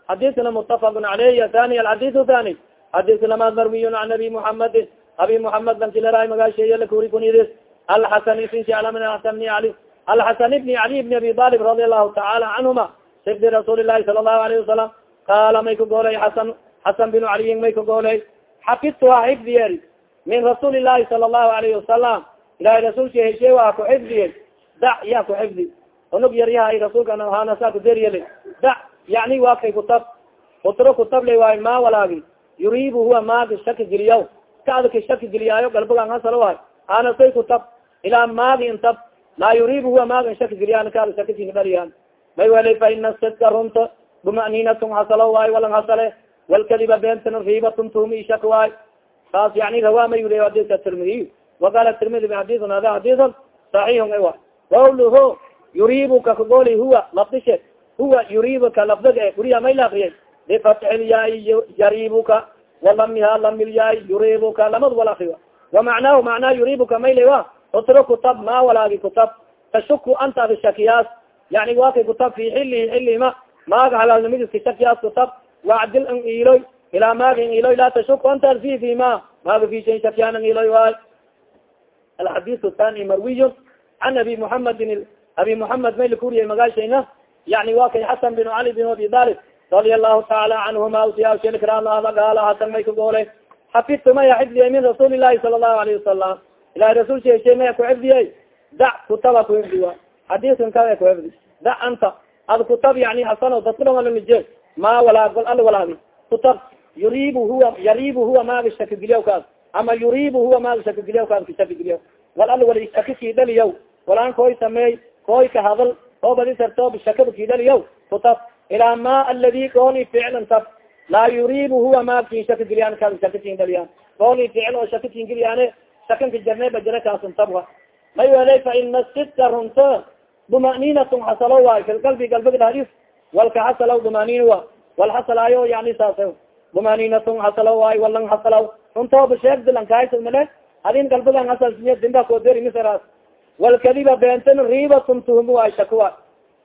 xadiiskana mutafaqun caleyh thani alxadis thani xadiiska lamaad marwiyun can abi muhamadin abi muhamed lankilaraay magaasheeye lakuri kunidis alxasan isincalamin asan bni ali alxasan ibni cali bni abi talib radi allahu taala canhuma sibdi rasuuli lahi sala allahu alayhi wasalam qaala may ka goolay xasan xasan binu caliyin may ka goolay xafidtuha xifdiye min rasuuli lahi sala allahu alayhi wasalam ilahay rasuulka heshe waa ku xifdiye dac yaa ku xifdi unug yaryahay rasuulka hanasa kuderyeli dac yani waa kay kutab. Utro kutable waay ma walaagi yuribu huwa maagi shaki geliyaw kada ka shaki geliyaayo galbagan hasalo waay hanasay kutab. Ilaa maagi intab laa yuribu huwa maagi shaki geliyan kada shakisina dhaliyan may weli fa sidka runta buma'ninatun hasalo waay walang hasale. Walkadiba beentan ribatun tumi shak waay. Saas yani rawa may wili hadiska tirmidiy waqala tirmidi xadiun hada xadiun saxiixun iwa qawluhu yuribuka kagoli huwa lafdishe huwa yuribuka lafdiga e guriya may laakriye bifatxilyaai yaribuka walamiha lamilyaai yuribuka lamad wal akriyo wamacnaahu macnaa yuribuka maylewa utro kutab ma walaagi kutab tashuku anta bishakiyaas yani wa kay kutab fi xilihi xilima maaga halaalnimadiska shakiyaas kutab wacdil an iloy ilaa maaga in iloy laa tashuku anta fi fi ma maaga fi shay shakiyaan an iloy waay. Alxadis thani marwiy can abi muhamadin abi muhamed may lakuriyay magaashayna yani wa kay xasan bin cali bin abi talib radia allahu taala canhuma usiyaashilkraamada gaala hasan may kagoolay xafidtu maya xifdiyay min rasuuli lahi sala allahu alayhi wasalam ilahi rasulka heshay maya ku xifdiyay dac kutaba ku xifdi wa xadiiskan ka ku xifdi dac anta ad kutab yani hasano dadkudhamalije ma walaa gol al walaagi kutab yuribu huwa yaribu huwa maaga shakigiliyaw kaas ama yuribu huwa maaga shakigiliyaw kaas kashakigiliyaw wal al wali shaki kidaliyaw walaan koy sameey koy ka hadal oo badi sarto shakaba kidaliyaw kutab ilaa ma aladi kooli ficlan tab laa yuribu huwa maakin shakigiliyaan kaas shakikindaliyaan kooli ficil oo shakikingiliyaane shakanka jarne bajara kaasun tabwa. May welay fa ina sita runta dumaninatun xasalo waay fi qalbi galbiga dhadis walka xasalaw dumanin wa wal xasalaayo yani saasa dumaninatun xasalo waay walang xasalaw runtooba sheegdilankaaysmale adin galbigan hasalsiya dimba kooderi misaraas walkadiba beenten ribatun tuhum waay shakuwa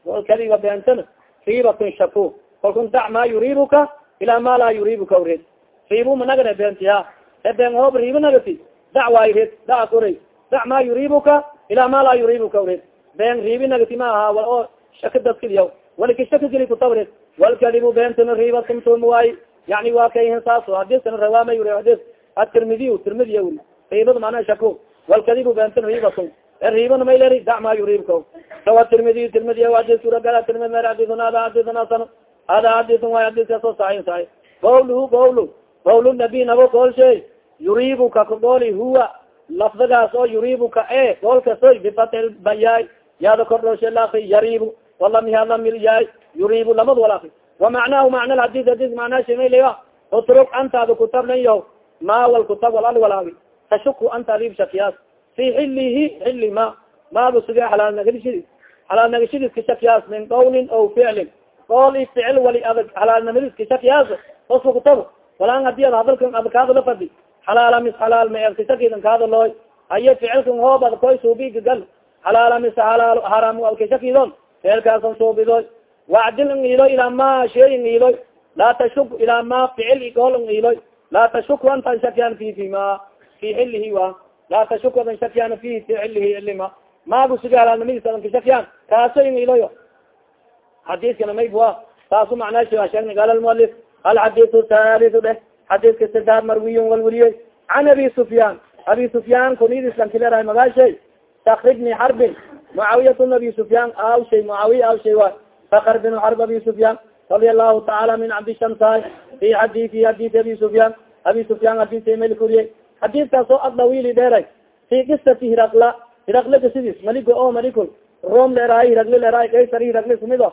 walkadiba beenten ribatun shaku kalkun dac ma yuribuka ilaa ma laa yuribuka ured ribu managane beentiya e been hoob ribo nagati dac waay red daca koray dac ma yuribuka ilaa ma laa yuribuka ured been riibi ma aha wal oo shaka dadkiliya walika shaka geli kutabred walkadibu beentana ribatun tuhum waay yani waa kayhin saaso hadisana rawaama yuri hadis atirmidiy tirmidiya wuri riibada manaa shako walkadibu beenten ribatun riibana mayleri dac ma yuribka sawa tirmidiy tirmidiya hadis suragal tirmidi mer hadisun hada hadisun hasan hada hadisun way hadiskaso saxin saxi qawluhu qawlu qawl nabi nabo kool shay yuribuka kagooli huwa lafdigaas oo yuribuka e goolkasoy bifatil bayaay yaada kordhooshe laaki yaribu walamiha lamil yaay yuribu lamad walaki وamacnahu macna hadis hadis macnaa shimayla utruk antaada kutablan yaw ma wal kutab wal al walaagi tashuku anta adib shakiyaas fi xilihi xili ma maadu sige xalaal nagashidis xalaal nagashidis ka shakiyaas min qawlin o ficlin qool i ficil wali adag xalaalnimadis ka shakiyaas oska kutab walaan haddii ad hadalkan ad kaadala fadi xalaala mis xalaal ma ed kashakidan kaadalooy haye ficilkan hoob ad koy suubiga gal xalaala mis halaal haram ad kashakidon ficilkaasan suubidoy wacdil ng iloy ilaa ma shay ng iloy laa tashuk ilaa ma ficil igool ng iloy laa tashuk antan shakyan fi fi ma fi xilihi wa laa tashuk adan shakyan fi fi xilihi ilima maagu sigaalaalnimadiis adan kashakyan kaaso ng iloyo xadiiskana maybua taasu macnaa shi sheegna qaala lmualif alxadiisu thaliu dheh xadiiska sidaad marwiyon wal weliyey can abi sufyaan abi sufyaan kunidis lankileerahay magaashay sakri bni xarbin mucaawiyatun abi sufyaan aw shay mucaawiya aw shay wa fakr bin xarb abi sufyaan radia allahu taala min cabdi shamsaay fi xadiii haddii abi sufyaan abi sufyaan hadis mel kuriye xadiiskaas oo adawili dheeray fi kisati hiraqla hiraqla gasidis maligo o malikul rom leerahay hiraqli leerahay kaysar hiraqli sumido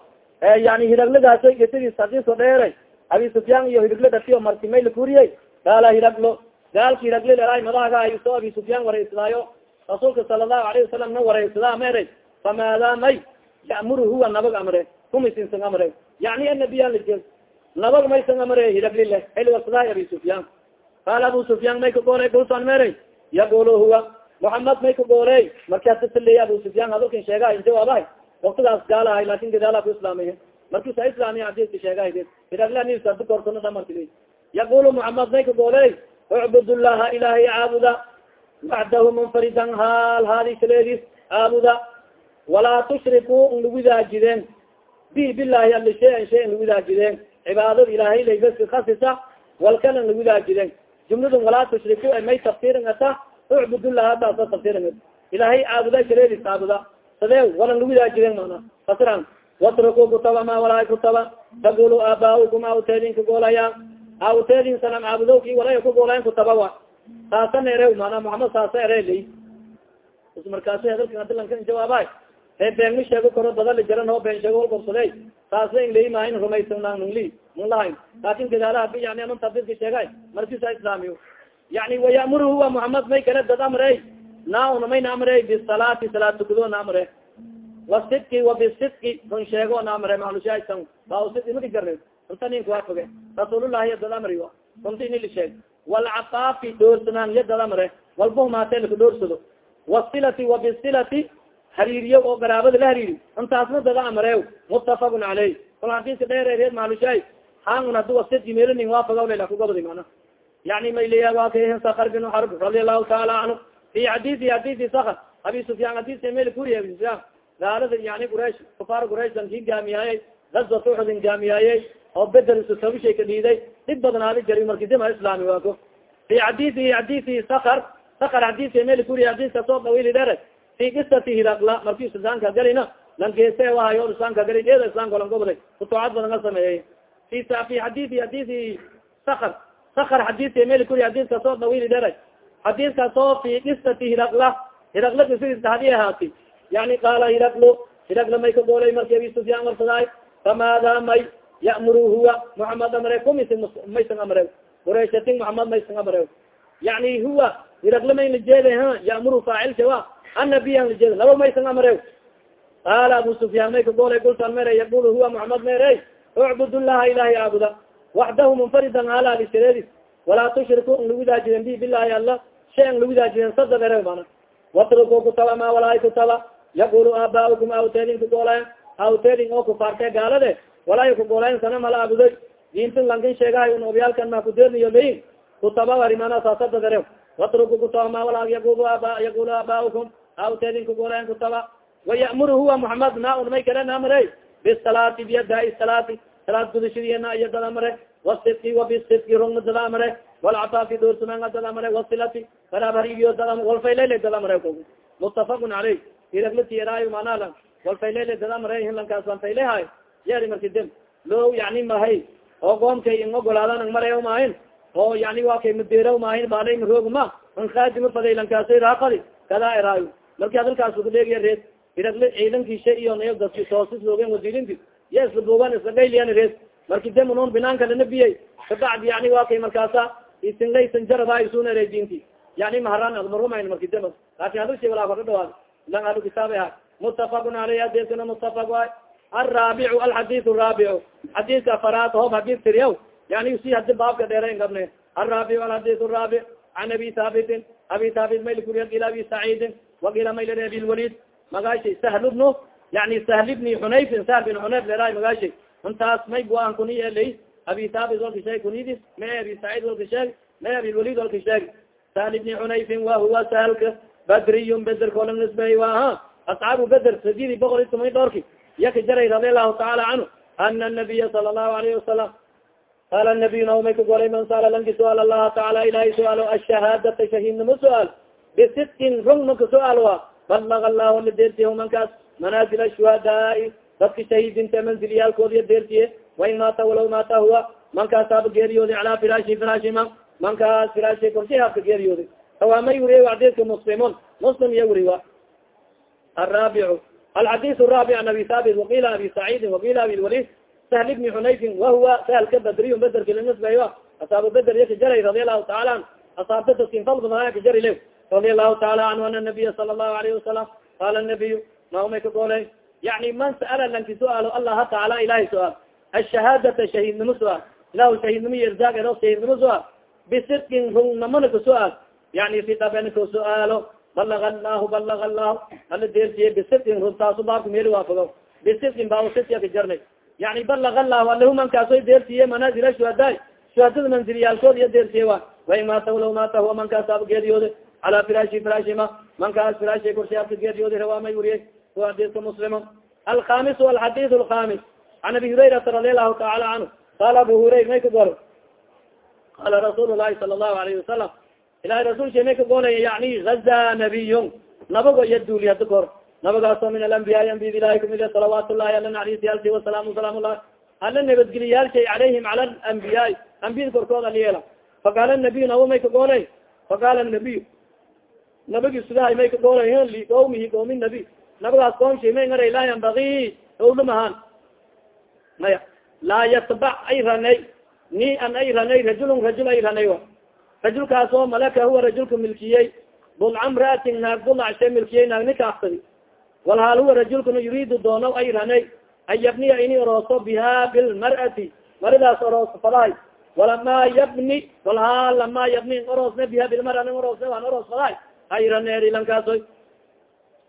yani hiraqligaaso gasidis hadiso dheeray abi sufyaan iyo hiraqli dhatiyo marti mayl kuriyey gaala hiraqlo gaalka hiraqli leerahay madahaga ayso abi sufyaan waraysadaayo rasuulka sala allahu alayhi wasalam na waraysadaa meeray famaada may ya'muru huwa nabag amre kumaysinsan amre yani anabiyan lije nabag maysan amre hiraglile xilwasadaay abi sufyaan qaala abu sufyaan may ka gooley gulsan meray yaqulu huwa muxamed may ka gooley markaas tasaliy abu sufyaan hadalkan sheegahay jawaabahay waktigaas gaalahay laakin gadaala ku islaamiy markisa islaamiy hadiska sheegahay raglanisadukortona dhamarti yaqulu muxamed may ka gooley ucbud llaha ilahay caabuda waxdahu munfaridan haal haadi kaleedis caabuda walaa tushriku n lagudaajideen bi bilahi ali shayan shay n lagudaajideen cibaadada ilaahay laybaska khasisa walkana lagudaajideen jumladun walaa tushriku may tafsirin ata ucbudlaha taasa tafsirin ilaahay caabuda kaleedis caabuda sadee walan lagudaajideen mana fasiran watruku kutaba ma walaa kutaba tagulu aabaukum awteedin kagoolaya awteedin sanam caabudowki walaya kagoolayan kutaba wa saasana ere mana muhamed saasa ereley markaas hadalka adilanka jawaabay beenma sheego karo badali jaran oo been sheego holgobsade saasa in lay maahin rumaysanli mlahayn laakin gadaalaha bi yani aman tabdidka sheegay markisa islaamiyo. Yani wayamuru huwa muhamed may kale dad amrey nauna mayna amrey bisalaati salaat tukado na amre wasidki wa bisidki run sheego na amre mahlushaaisan ba sid imadi garne runta ninka waafoge rasuulullahi dad amri runta inili sheeg walcafaafi dhoorsanaan ya dad amre walbuhmaate laka dhoorsado wasilati wa bisilati hariiriyo oo garaabada la hariiri. Intaasna dada amreew mutafaqun caleyh kol hadiska dheereereed maalushaay hangun hadi waafagawlela kugobdi mana yani mayleya waa kahen sakar bin xarb radia allahu taala canhu fi xadii xadii sakar abi sufyaan hadisa meel kuriy abi sufyaan. Gaalada yani quraish kufaar quraish dankii gaamiyaayey gazwat uxudin gaamiyaayey oo bedel isutabishay ka dhiiday dhib badnaadi jari marki dima islaami waako fi xadii xadii sakar sakar xadisa meel kuriy xadiiskaas oo dawili dheere fi kisati hiraqla marki sudaanka galina langeese wahayo islaamka gali eeda islamka olan goboday futuucad badan ka sameeyey. Fi fi xadii xadii sakr sakr xadiiska mel kuri xadiiskaas oo dawili dheray xadiiskaas oo fi qisati hiraqla hiraqla qisadiisa haddii ahaati. Yani qaala hiraqlo hiraqla may ka goolay marki abi sufyaan warsadaay famaada may ya'muru huwa muxamed amre kumis maysan amre qurayshatin muxamed maysan amre yani huwa hiraqla may lajeeda ha ya'muru faacilka wa annabiyan laba maysan amre qaala abu sufyaan may ka goolay gultan mere yaqul huwa muxamed mere ucbud llaha ilahay aabuda waxdahu munfaridan ala lishareedis walaa tushriku n lagudaajiden bi bilahi alla shay an lagudaajiden sadadere mana watruku kutaba ma walaay kutaba yaqulu aabaukum awteedin kugoolayan awteedin oo kufaarte gaalade walaayo kugoolayan sana mala aabuday diintin lankin sheegahay un obyaalkan ma kudeerniyo layin kutaba warimana saasadadere watruku kutaba ma walaa yaqulu aabaukum awteedin kugoolayan kutaba waya'muru huwa muhamed na un may kalen amre bisalaati biyadaai salaati salaad gudashadiena iyo dad amre wasidki wabisidki rongna dad amre walcafaafi doorsumenga dad amre wasilati karaabharigiyo dad walfaylele dad amre mutafaqun caleyh iraglatierayo manala walfaylele dad amre hinlankaas lanfaylehay yeri marki dem lo yani mahay oo goomkay in ogolaadan ang marayaw maahin oo yani waa kay madeeraw maahin baalay maroogma an khaadima faday lankaasay raaqadi kadaa eraayo marki hadalkaas kudheegiya reed. Iragle ciidankiisha iyo nayo dadki toosis loogen wasiirinti ya isla buugan isla gayliyan rees marki demunon binaanka lana biyay kabacdi yani waa kay markaasa isinlaysan jaraba isuna dinti yani maharan admarumayn marki dem laakin hadalsha walaa kordha dhawaad. Lang adu kitaab aha mutafaqun aleyh adeeskana mutafaq waay alraabicu alxadis raabicu xadiska afaraad hoob hadis tiriyaw yani si hadi baabka dheerayn gabne alraabicu alxadis raabic an abi haabitin abi haabit mayl abi saciidin wakila mayl abi lwalid magaashay sahl bnu yani sahl bni xunayfin sahl bin xunayf leeraay magaashay intaas may buan kuni elay abi thaabit walka sheeg kunidis may abi saciid walka sheeg may abi lwalid walka sheeg sahl bni xunayfin wa huwa sahlka badriyun beder kolang nisbey wa ha asxaabu beder sadidi boqol iyo toman doorki yaka jaray radi allahu taala canhu ana nabiya sala allahu alayhi wasalam qala nabiy naomay ka golay man saala lanki suaal allaha taala ilahay suaalo ashahaadata shahiidnimo suaal bisidin rong man kasoalwa balaga allahu ladertiye mankaas manazil shuhadaai dadka shahidinta manzilyaalkoodiya dertiye wain maata walaw maata huwa mankaasaba geeriyoodi calaa firaashi firaashima mankaas firaashi korshihaabka geeriyoodi tawaamay wuriye xadiiska muslimun muslim iya wuriwa arabicu alxadiis raabic nabi saabit waqiila abi saciidin waqiila abi lwalid sahl ibni xunayfin wahuwa sahlka badriy bederka lanisbeyo asaabu beder iya kajaray radialahu taala an asaabta taskin falbadaya kajaralew radia lahu taala anhu ana nabiya sala lahu alayhi wasalam qala nabiyu naomay kagolay yani man saala lanki suaalo allaha taala ilahay suaal ashahaadata shahiidnimo suaal ilahu shahiidnimo irzaaq ero shahiidnimo suaal bisidkin rungnamona ka suaal yani si dhaben ka suaalo balaga llahu balaga llahu ala deersiye bisidkin run taasu baabka meeli waafago bisidkin baa sitiya ka jarnay yani balaga llahu alahumankaasoy deersiye manaazila shuhadaa shuhadada manziliyaalkood iyo deersiye wa. Wain maata law maata huwa mankaas aba geeriyooda calaa firaashi firaashima mankaas firaashi kursi abka geeriyoodi rawaamay wuriye wa hadiska muslimo alkhamis alxadis alkhamis. An abi hurayrata radi allahu taala canhu qaala abu hurayr may ka golo qala rasuul lahi sala allahu alayhi wasalam ilahay rasulka may ka golaya yani gaza nabiyon nabago iya duuli hada kor nabagaaso min alambiyaai ambiyad ilahi kumid salawaat llahi ala naxariisyaalsi wasalaam salaam lah ala nabadgeliyaalshay calayhim cala lambiyaai ambiyada korkood alyeela faqaala nabiy nabo may ka golay faqaala nabiy nabagi sidahay may ka golay liqawmihi qawmi nabi. Nabagaas qoomshay may ngara laa yambagi owlamahaan maya laa yatbac ay ranay ni an ay ranay rajulun rajul ay ranay wa. Rajulkaas oo malaka huwa rajulka milkiyey. Bulca mraatin naag bulacshe milkiyey naag nikaastadi walhaal huwa rajulkana yuriidu doonaw ay ranay an yabniya ini orooso biha bilmar'ati maridaas oroos fadahay walama yabni walhaal lama yabni oroosne biha bilmara nin oroosne waan oroos fadahay ay raneeri lankaasoy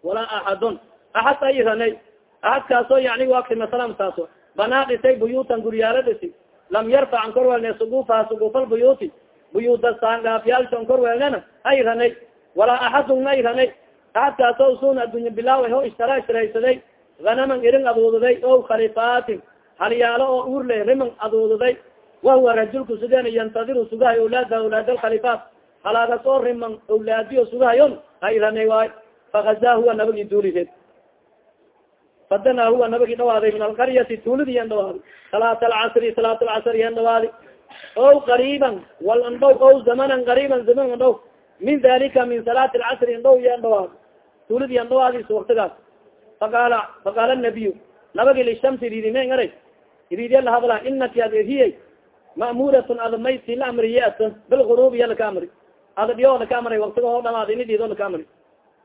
walaa axadun axad ay ranay axadkaasoo yani wakti masalan taaso banaa dhisay buyuutan guryaalo dhisi lam yarfac an korwelne suguufaha suguufal buyuuti. Buyuuda saangaafyaalson korweelnena ay ranay walaa axadun ay ranay axadkaasoo usun addunya bilaaw ho ishtara shiraysaday. Hanaman irin aduudaday o khalifaatin. Halyaalo oo uurle riman aduudaday wahuwa rajulku sideen yantadiru sugahay awlaada awlaad alkhalifaat halaagas oo riman awlaadiyo sugahayon ay ranay waay. Fakaza huwa nabagi duulideed. Fadana huwa nabagi dhawaaday min alqaryati tuuladi yan dhawaaday salaat alcasri salaat alcasr yan dhawaadi o qariiban wal andhow o zamanan qariiban zaman andhow min dalika min salaati alcasri andhow yan dhawaado tuuladi yan dhawaadis waktigaas faqaala faqaala nabiyu nabagi lishamsi ridime ngaray? Iridiya lahadla inaki ad erhiyay ma'muratun ada maysi la amriye ata bilgurubi ya laka amri ada dhiyo laka amray waktiga oo dhamaad ini dhido laka amri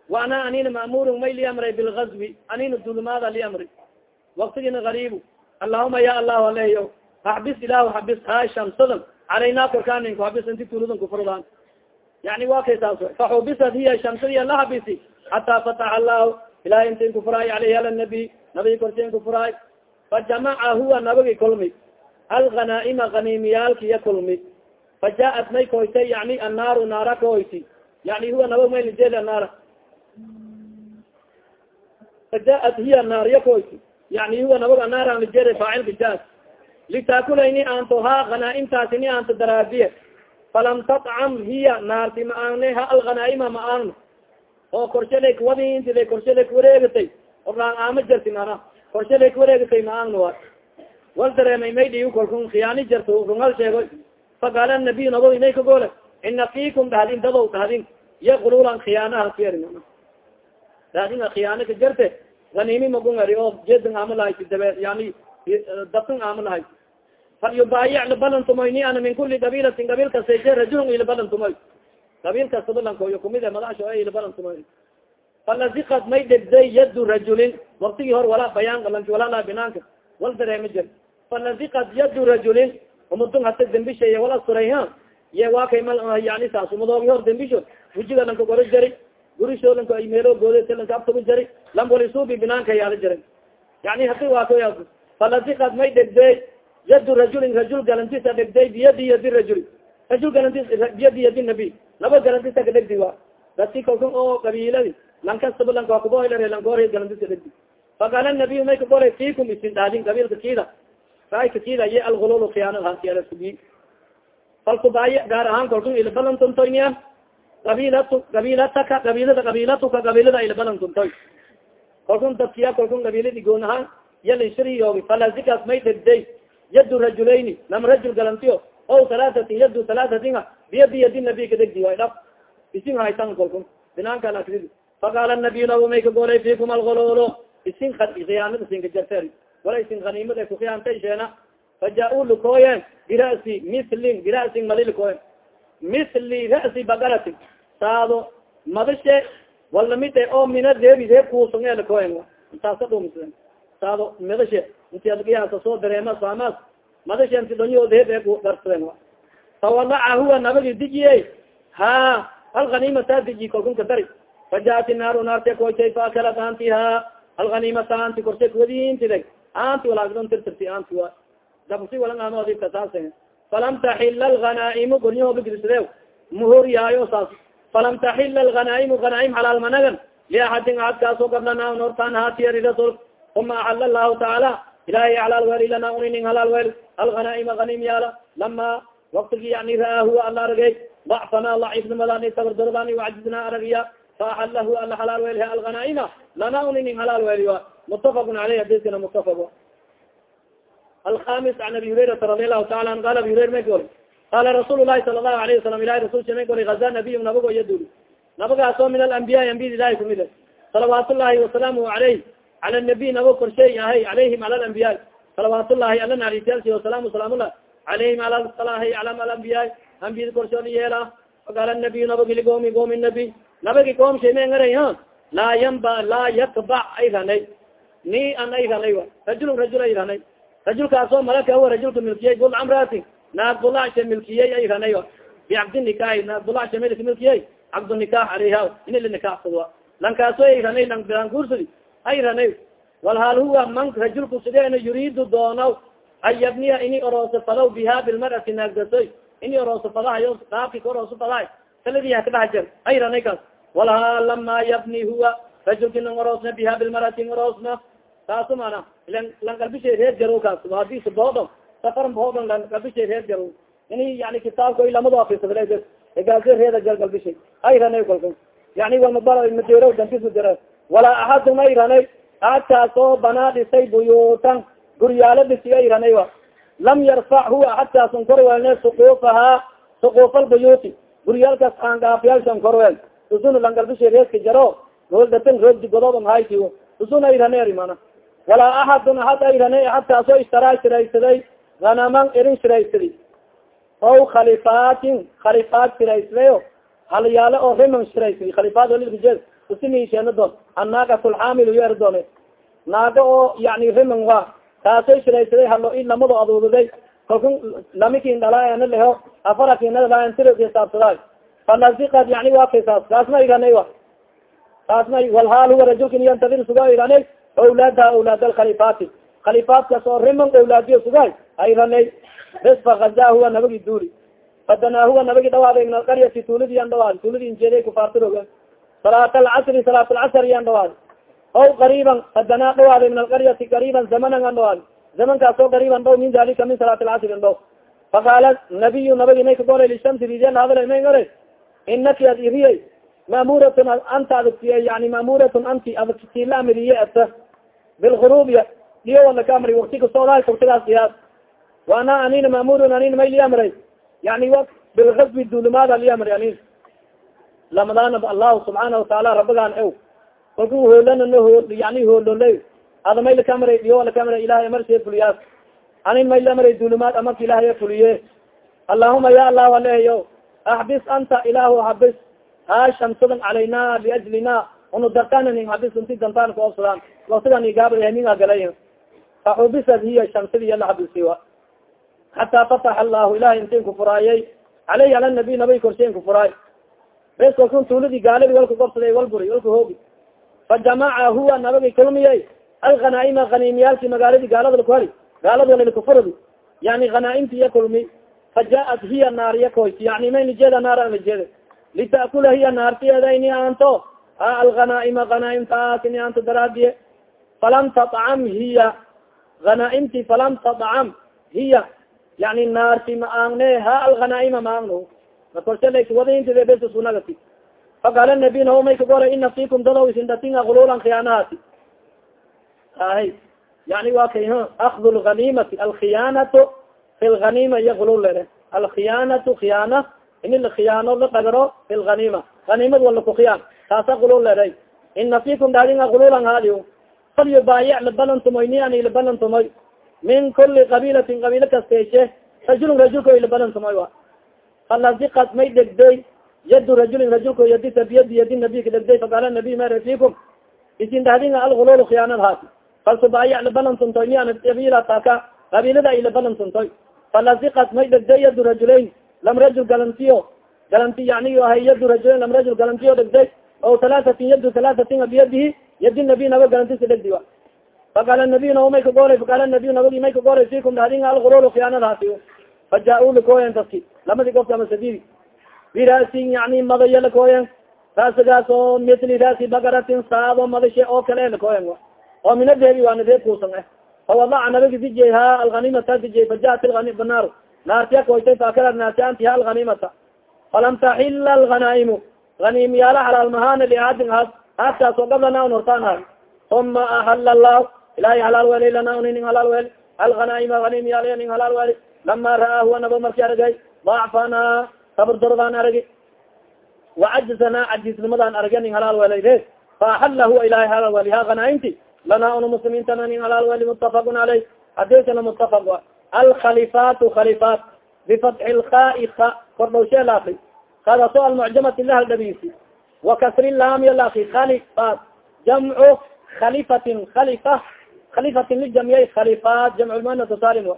wa ana anina ma'murun may li amray bilgazwi anina dulumaada li amri waktigina gariibu allahuma ya allahu aleyo habis ilahu habis ha shamsadan calayna korkaaninku habis inti tuludan kufurdaan yani wa kay saas faxubisat hiya shamsadiya la habisi. Hataa fataxa allahu ilahay intin kufuraay alayhi ala nabi. Nabigi korsin kufuraay fajamaca huwa nabagi kulmi. Alghanaaima ganimiyaalkiya kulmi fajaءat may koytay yani annaaru naara koyti yani huwa nabag may lijeed annaara fajaءat hiya naarya koyti yani huwa nabag annaara lijeed faacilka jaas litaakulayni aanto ha hanaaimtaasi ni aanto daraabiye falam tatcam hiya naarti ma aanne ha alghanaaima ma aano oo korshalay kuwadi intida korshalay kuwareegatay orlaan aama jarti mana korshalay kuwareegatay ma aano wa wal dareemay may dhiigu kolkun khiyaani jarto rungal sheego faqaala nabiy nabo inay kagole ina fiikum dhahdin dadow dhahdin iya gululan khiyaanaha kuyari dhahdin khiyaana ka jarte ganimi magungari oo jeedin aama lahay dabe yani dabtin aama lahay fal yubaayic labalan tumoyni ana min kuli qabilatin qabiil kaste rajulun ilabalan tumoy qabiil kastaba lankoyo kumide madaxsho e ilabalan tumoy falazikat may dhegday yadu rajulin waktigii hor wala bayaanka lanki walala binaanka wal dareema jir falazikat yadu rajulin umadun hata dembishay wala suray ha ye waa kay mal yani saas umadoogi hor dembisho wujiga lanka goro jari. Gurisho lanka ay meelo goode lanka abtaba jari. Lam walisuubi binaanka yaalla jiray yani hadi waa koya falazikat may dhegday yadu rajulin rajul galantisa dhegday biyadi yadi rajul rajul galantis biyadi yadi nabi. Laba galantisa ka dhegdi wa dasi kalkan oo qabiiladi lankastaba lanka kubohilare lankoor galantisa dhegdi faqaala nabiy may kagolay fiikum isin dhaadin qabiilka kida raayka kida ye algulul khiyaanadhaasiyalasugi falkubaay gaar ahaan kalkun ilbalan tuntoyniya qabiilatu qabiilataka qabiilada qabiilatuka qabiilada ilbalan tuntoy. Kalkun dadkiya kalkun qabiiladi goon ahaan yalishiriyoogi falasikas may dhegday. Yadu rajulayni lama rajul galantiyo. O talaatatin yadu talaatatinga biyadi yadi nabi kadegdi dhab. Isin haytan kalkun binaanka lakrid faqaala nabiy nabo may kagolay fiikum algululu isin khiyaanada isinka jarter wala isin haniimada kukiyaantay sheena. Faja-u lukooyen bira'si mislin bira'sin madi lukooyen misli ra'si bagalati saado madashe wala mid e oo mina reebi reeb kuusunge lukooyen intaasa dhumis saado madashe inti adgiyaasa soo dareema saamas madashe inti donyo reeb ee darsaden fawalaca huwa nabagi dijiye ha alhaniimata diji kolkunka dari. Fajaat naaru naarte koytay faakalat antiha alganimata anti korse kuwadintileg anti walaagdon tirtirti anti wa. Dabsi walang amoodibka saase falam taxila alganaa'imu gornyahobigrisdew muhoryaayo saas. Falam taxila alganaa'imu ganaaim xalaal managan liaxadin axad kaasoo gablana nortaan uma axala lahu tacaala ilahay xalaal weel lana uninin halaal weel alganaaima ganim yaalla. Lama waktigi yani ra'aa huwa ala aragey dacfana lacifnimadani tabardordani wacjizna aragiya. Faaxalahu ala halaal weel alganaaima lana uninin halaal weel mutafaq aleyh hadiskana mutafaq alhamis an abi hurairata radi allahu taala an qala abi hurayr may goli qala rasuul lahi sala allahu alayhi wasalam ilahi rasulka may goli gaza nabiy nabago yaduli nabagaasoo min alambiyaai ambiyad ilahi kumid salawaat llahi wasalaamu alayh cala nabiy nabo korsheey ahay alayhim ala lambiyaai salawaat llahi ala narisiyaalsi wasalaamu salaamullah alayhim alalahi alam alambiyaai ambiyad korshoon yeela faqala nabiy nabagi ligoomi goomi nabi nabagi koom shay ma ngaray ha? Laa yamba laa yakbac ay ranay ni an ay ranay a rajul rajul ay ranay. Rajulkaasoo malaka huwa rajulka milkiyey bul amrati naag bulacsha milkiyey ay ranay bicabdi nikaahi naag bulacsha milka milkiyey cabdu nikaax aleyha ini la nikaaxsado lankaaso ay ranay lang bilaan guursadi ay ranay wal hal huwa man rajulku sideena yuriidu doonaw? An yabniya ini orooso fadaw biha bilmarati naagdasoy ini orooso fadahayo qaabki ka orooso fadahay saladi hakadhax jer ay ranay kaas. Walha lama yabni huwa rajulki nang oroosna biha bilmarati oroosna taasu mana lan galbishay reer jaro kaas. Hadis boodho safar boodon lan galbishay reer jaro ini yani kitaabka lamado afisada gaasi reeda jar ay ranay kolka yani walmabara madeero dankisu jara walaa axadum ay ranay. Aadkaas oo banaa dhisay buyuutan guryaalo dhisiya iranay wa. Lam yarfac huwa aadkaasun korwelne suquufahaa suquuf albuyuuti guryaalkaas aangaafyaalshan korwel. Usun langalbishi reeska jaro. Rooldatin roogdi godooba mahaysi usun ayrane mana walaa axadun ahad ayrane aadkaasoo ishtaraa shiraysaday hanaman erin shiraysadi ow khalifaatin khalifaat shiraysdayo halyaalo oo riman shiraysay khalifaat walirijeel usimiisheena doon. Annaagatulxaamil yo er doone. Naaga oo yani riman wa taasay shiraysaday halo i lamado aduududay. Kalku lamikin dhalaana leho afarakinadalaantisaabsaday falasiqad yani waa kaysaas kaasna iranay wa kaasna walhaal huwa rajulkin yantadir suga iranay awlaadaha awlaad alkhalifaati khalifaatkaas oo riman awlaadiyo sugay ayranay bes fakaza huwa nabagi duuli fadanaa huwa nabagi dhawaaday min alqaryati tuulidi yan dhawaad tuulidi injeeday kufaartiroga salaat alcasri salaat alcasr yan dhawaad ow qariiban fadanaa dhawaaday min alqaryati qariiban zamanan an dhawaad zamankaas oo qariiban dhow min dalika min salaat alcasri an dhow faqaala nabiyu nabagi may kagolay lishamsi ridiyan hadala may ngore inaki ad iriyay maamuratun anta adagtiye yani maamuratun anti adagtila amriye ata bilgurubiya diyo wala ka amri wakti kasoodahay waktigaas diyaas waana anina maamurun anina may liamray yani wa bilgasbi dulimaada liamri anin lamadana allahu subxaana wataala rabagaan ew kalku hoolana ho yani hoolole ada may lakaamray diyo lakaamray ilahay amarse fuliyaas anin may liamray dulimaad amarka ilahay fuliye allahuma ya allahu aleeyo axbis anta ilahu habis ha shamsadan calayna liajlina unu dartananin habis unti dantaan kuobsadaan igaabminga galay faxubisad hiya shamsadi yala habisiwa xataa fatax allahu ilahay intin kufuraayay caleyhi ala nabiy nabay korsheyn kufuraay bes kalkun tuuladi gaaladi walka gobsaday walburi walka hoogi. Fajamaca huwa nabagi kulmiyay. Alhanaaima haniimiyaalki magaaladi gaalada lakuhali gaalada lalkufuradi yani hanaaimti iya kulmi. Fajaat hiya naariya koys yani may lijeeda naar lijeeda litakula hiya naartiyeeda ini aanto ha alhanaaima hanaaimtaas ini aanto daraadiye falam tadcam hiya hanaaimti falam tadcam hiya yani naarti ma aangne ha alhanaaima maangno makorsewadaintide besusunagati faqaala nabiy naho may kagora ina fikum dadaw isindatinga gululan khiyaanahaati ahay yani wa kay akdu lganimati alkhiyaanatu fi lganima iyo gulul lere alkhiyaanatu khiyaana ini lakhiyaano la dhagaro fi lganima ganimad wala kukiyaan taasa gulul lere ina fikum daadinga gululan haadiyo fal yubaayic labalantumoy ni labalantumoy min kuli qabilatin qabiilo kasteeshe rajulun rajulko labalantumoy wa. Falasiqat may dhegday yadu rajulin rajulko yadita biyadi yadi nabiy ka dhegday faqaala nabiy mare fikum isin daadinga algulul khiyaanad haati faltubaayic labalantuntoy ni qabiila taka qabiilada ay labalantuntoy falasiqat may dhegday yadu rajulayn lam rajul galantiyo. Galanti yani ahay yadu rajulayn lam rajul galantiyo dhegday o talaasatin yadu talaasatin biyadihi yadi nabiy naba galantisa dhegdi wa faqaala nabiy nao may kagoolay faqaala nabiy nabagi may kagoolay fikum daadinga algulul khiyaanad haati fajaa-u lakooyan dadki lamadi gofka ama sadidi biraasin yani madaya lakooyan raasigaas oo misli raasi bakaratin saado madashe oo kale lakooyan oo mina deebi waana deeb kuusan eh. Fawadaca nabagi dijey ha alganimata dijey fajaat banaar naartiya koytay faakala naartianti ha alganimata falam taxila alganaimu ganimyaala xalaal mahana liaadin haad haadkaas oo gablana un hortaan ha uma ahal allah ilahay halaal weli lana nin halaal weli alganaima ganimyaal nin halaal weli lama ra'aa huwa naba marki aragay dacfana sabardordaan aragi. Wacajzana cajisnimadaan aragya nin halaal welay re faaxala huwa ilahay halaal weli ha ganaaimti lana muslimiintana nin halaal weli mutafaqun caleyh hadisana mutafaq a alkhalifaatu khalifaat bifatxi lkhaai ka kordhowshee laaki kadaso almucjamati lahal dhabisi wa kasri laamya laaki khalifaat jamcu khalifatin khalifa khalifatin lijamiyay khalifaat jamculmanatu salim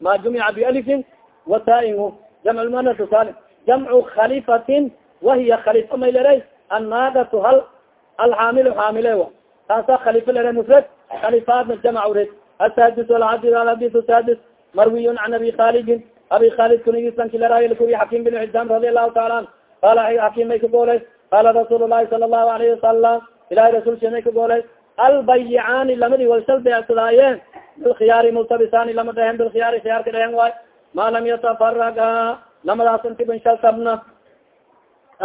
ma jumica bialifin watain jamc lmanatu salim jamcu khalifatin wahiya khalifa may lera annaagatu hal alxaamilu xaamile wa taasa khalifa lera mufrad khalifaatna jamc red asadis aladi alhadis sadis marwiyun can abi khalidin abi khalid kunigisankileraykuwi xakim bin xisam radi allahu taala an qala xakim may kagoolay qala rasuul lahi sala allahu alayhi wasalam ilahi rasulsha may kagoolay albayicaani lamadi walshal beecsadaayeen bilkhiyaari multabisani lama dhehen bilkhiyaari khiyaarka dhehen waay ma lam yatafaraga lamadaas intiban shal sabna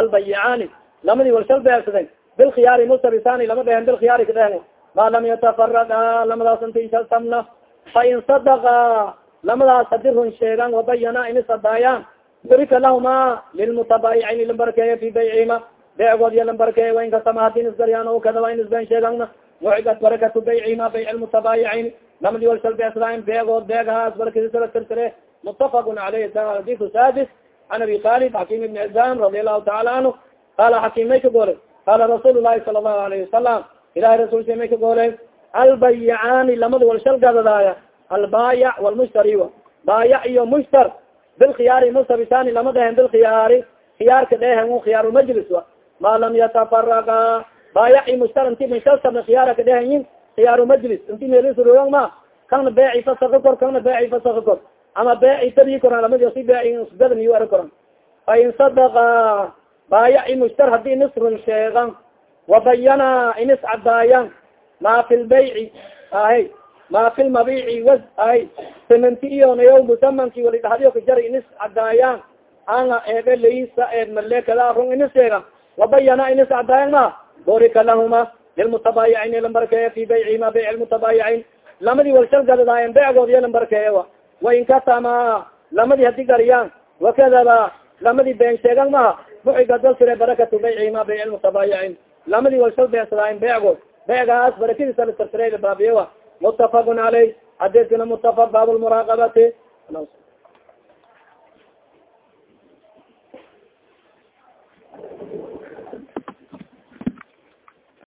albayicaani lamadi walshal beecsaden bilkhiyaari multabisani lama dhehen bilkhiyaari ka dhehen ma lam yatafaraqa lamadaas intisamna fain sadaka lamadaas hadi run sheegan wabayana ini sadaayaan burika lahuma lilmutabaayicin lambarkeeya fi baycihima beegood iyo lambarkeeya wain kasama haddii isgaryaan o kada wa in isben sheegana mucigat barakatu baycihima bayc lmutabaayicin lamadi walsal beesraain beegood beegahaas barakadiisala tirtire mutafaqun caleyh hadiku sadis an abi talib xakim ibn cizam radi allahu taala canhu qala xakim may ka goole qala rasuul lahi sala allahu alayhi wasalam ilahi rasulka may ka goole albayicaani lamada walshal gadadaaya albaayac walmushtari baayac iyo mushtar bilkhiyaari mustabitani lama dhehen bilkhiyaari khiyaarka dhehen khiyaarulmajlis wa ma lam yatafaraqa baayac i mushtar inti minshalsabna khiyaaraka dhehenyin khiyaarumajlis inti melisurogan ma kana beeci fasaka kor kana beeci fasaka kor ama beeci tabii koran lamadi si beeci sgadaniyu ara koran fa in sadaka baayac i mushtar haddii nisrun sheegan wabayana inis cadaayan ma fi lbayci ahe ma fi lmabici was ahay siminti iyo nayaw musamanki walidhadiyo kajara inis cadaayaan anga eebe laysa eed male kada run inis sheegan wabayana inis cadaayan ma? Burika lahuma lilmutabaayicin lambarkeeya fi baycihima bayc lmutabaayicin lamadi walshal gadadaayan beegood iyo lambarkeeya wain katama lamadi hadi gariyaan wakadaba lamadi been sheegan maha muxiga dalsire barakatu baycihima bayc lmutabaayicin lamadi walshal beesadaayan beegood beegaas barakadiisa la tirtire baabiyewa mutafaq caleyh xadiskana mutafaq baab lmuraaqabati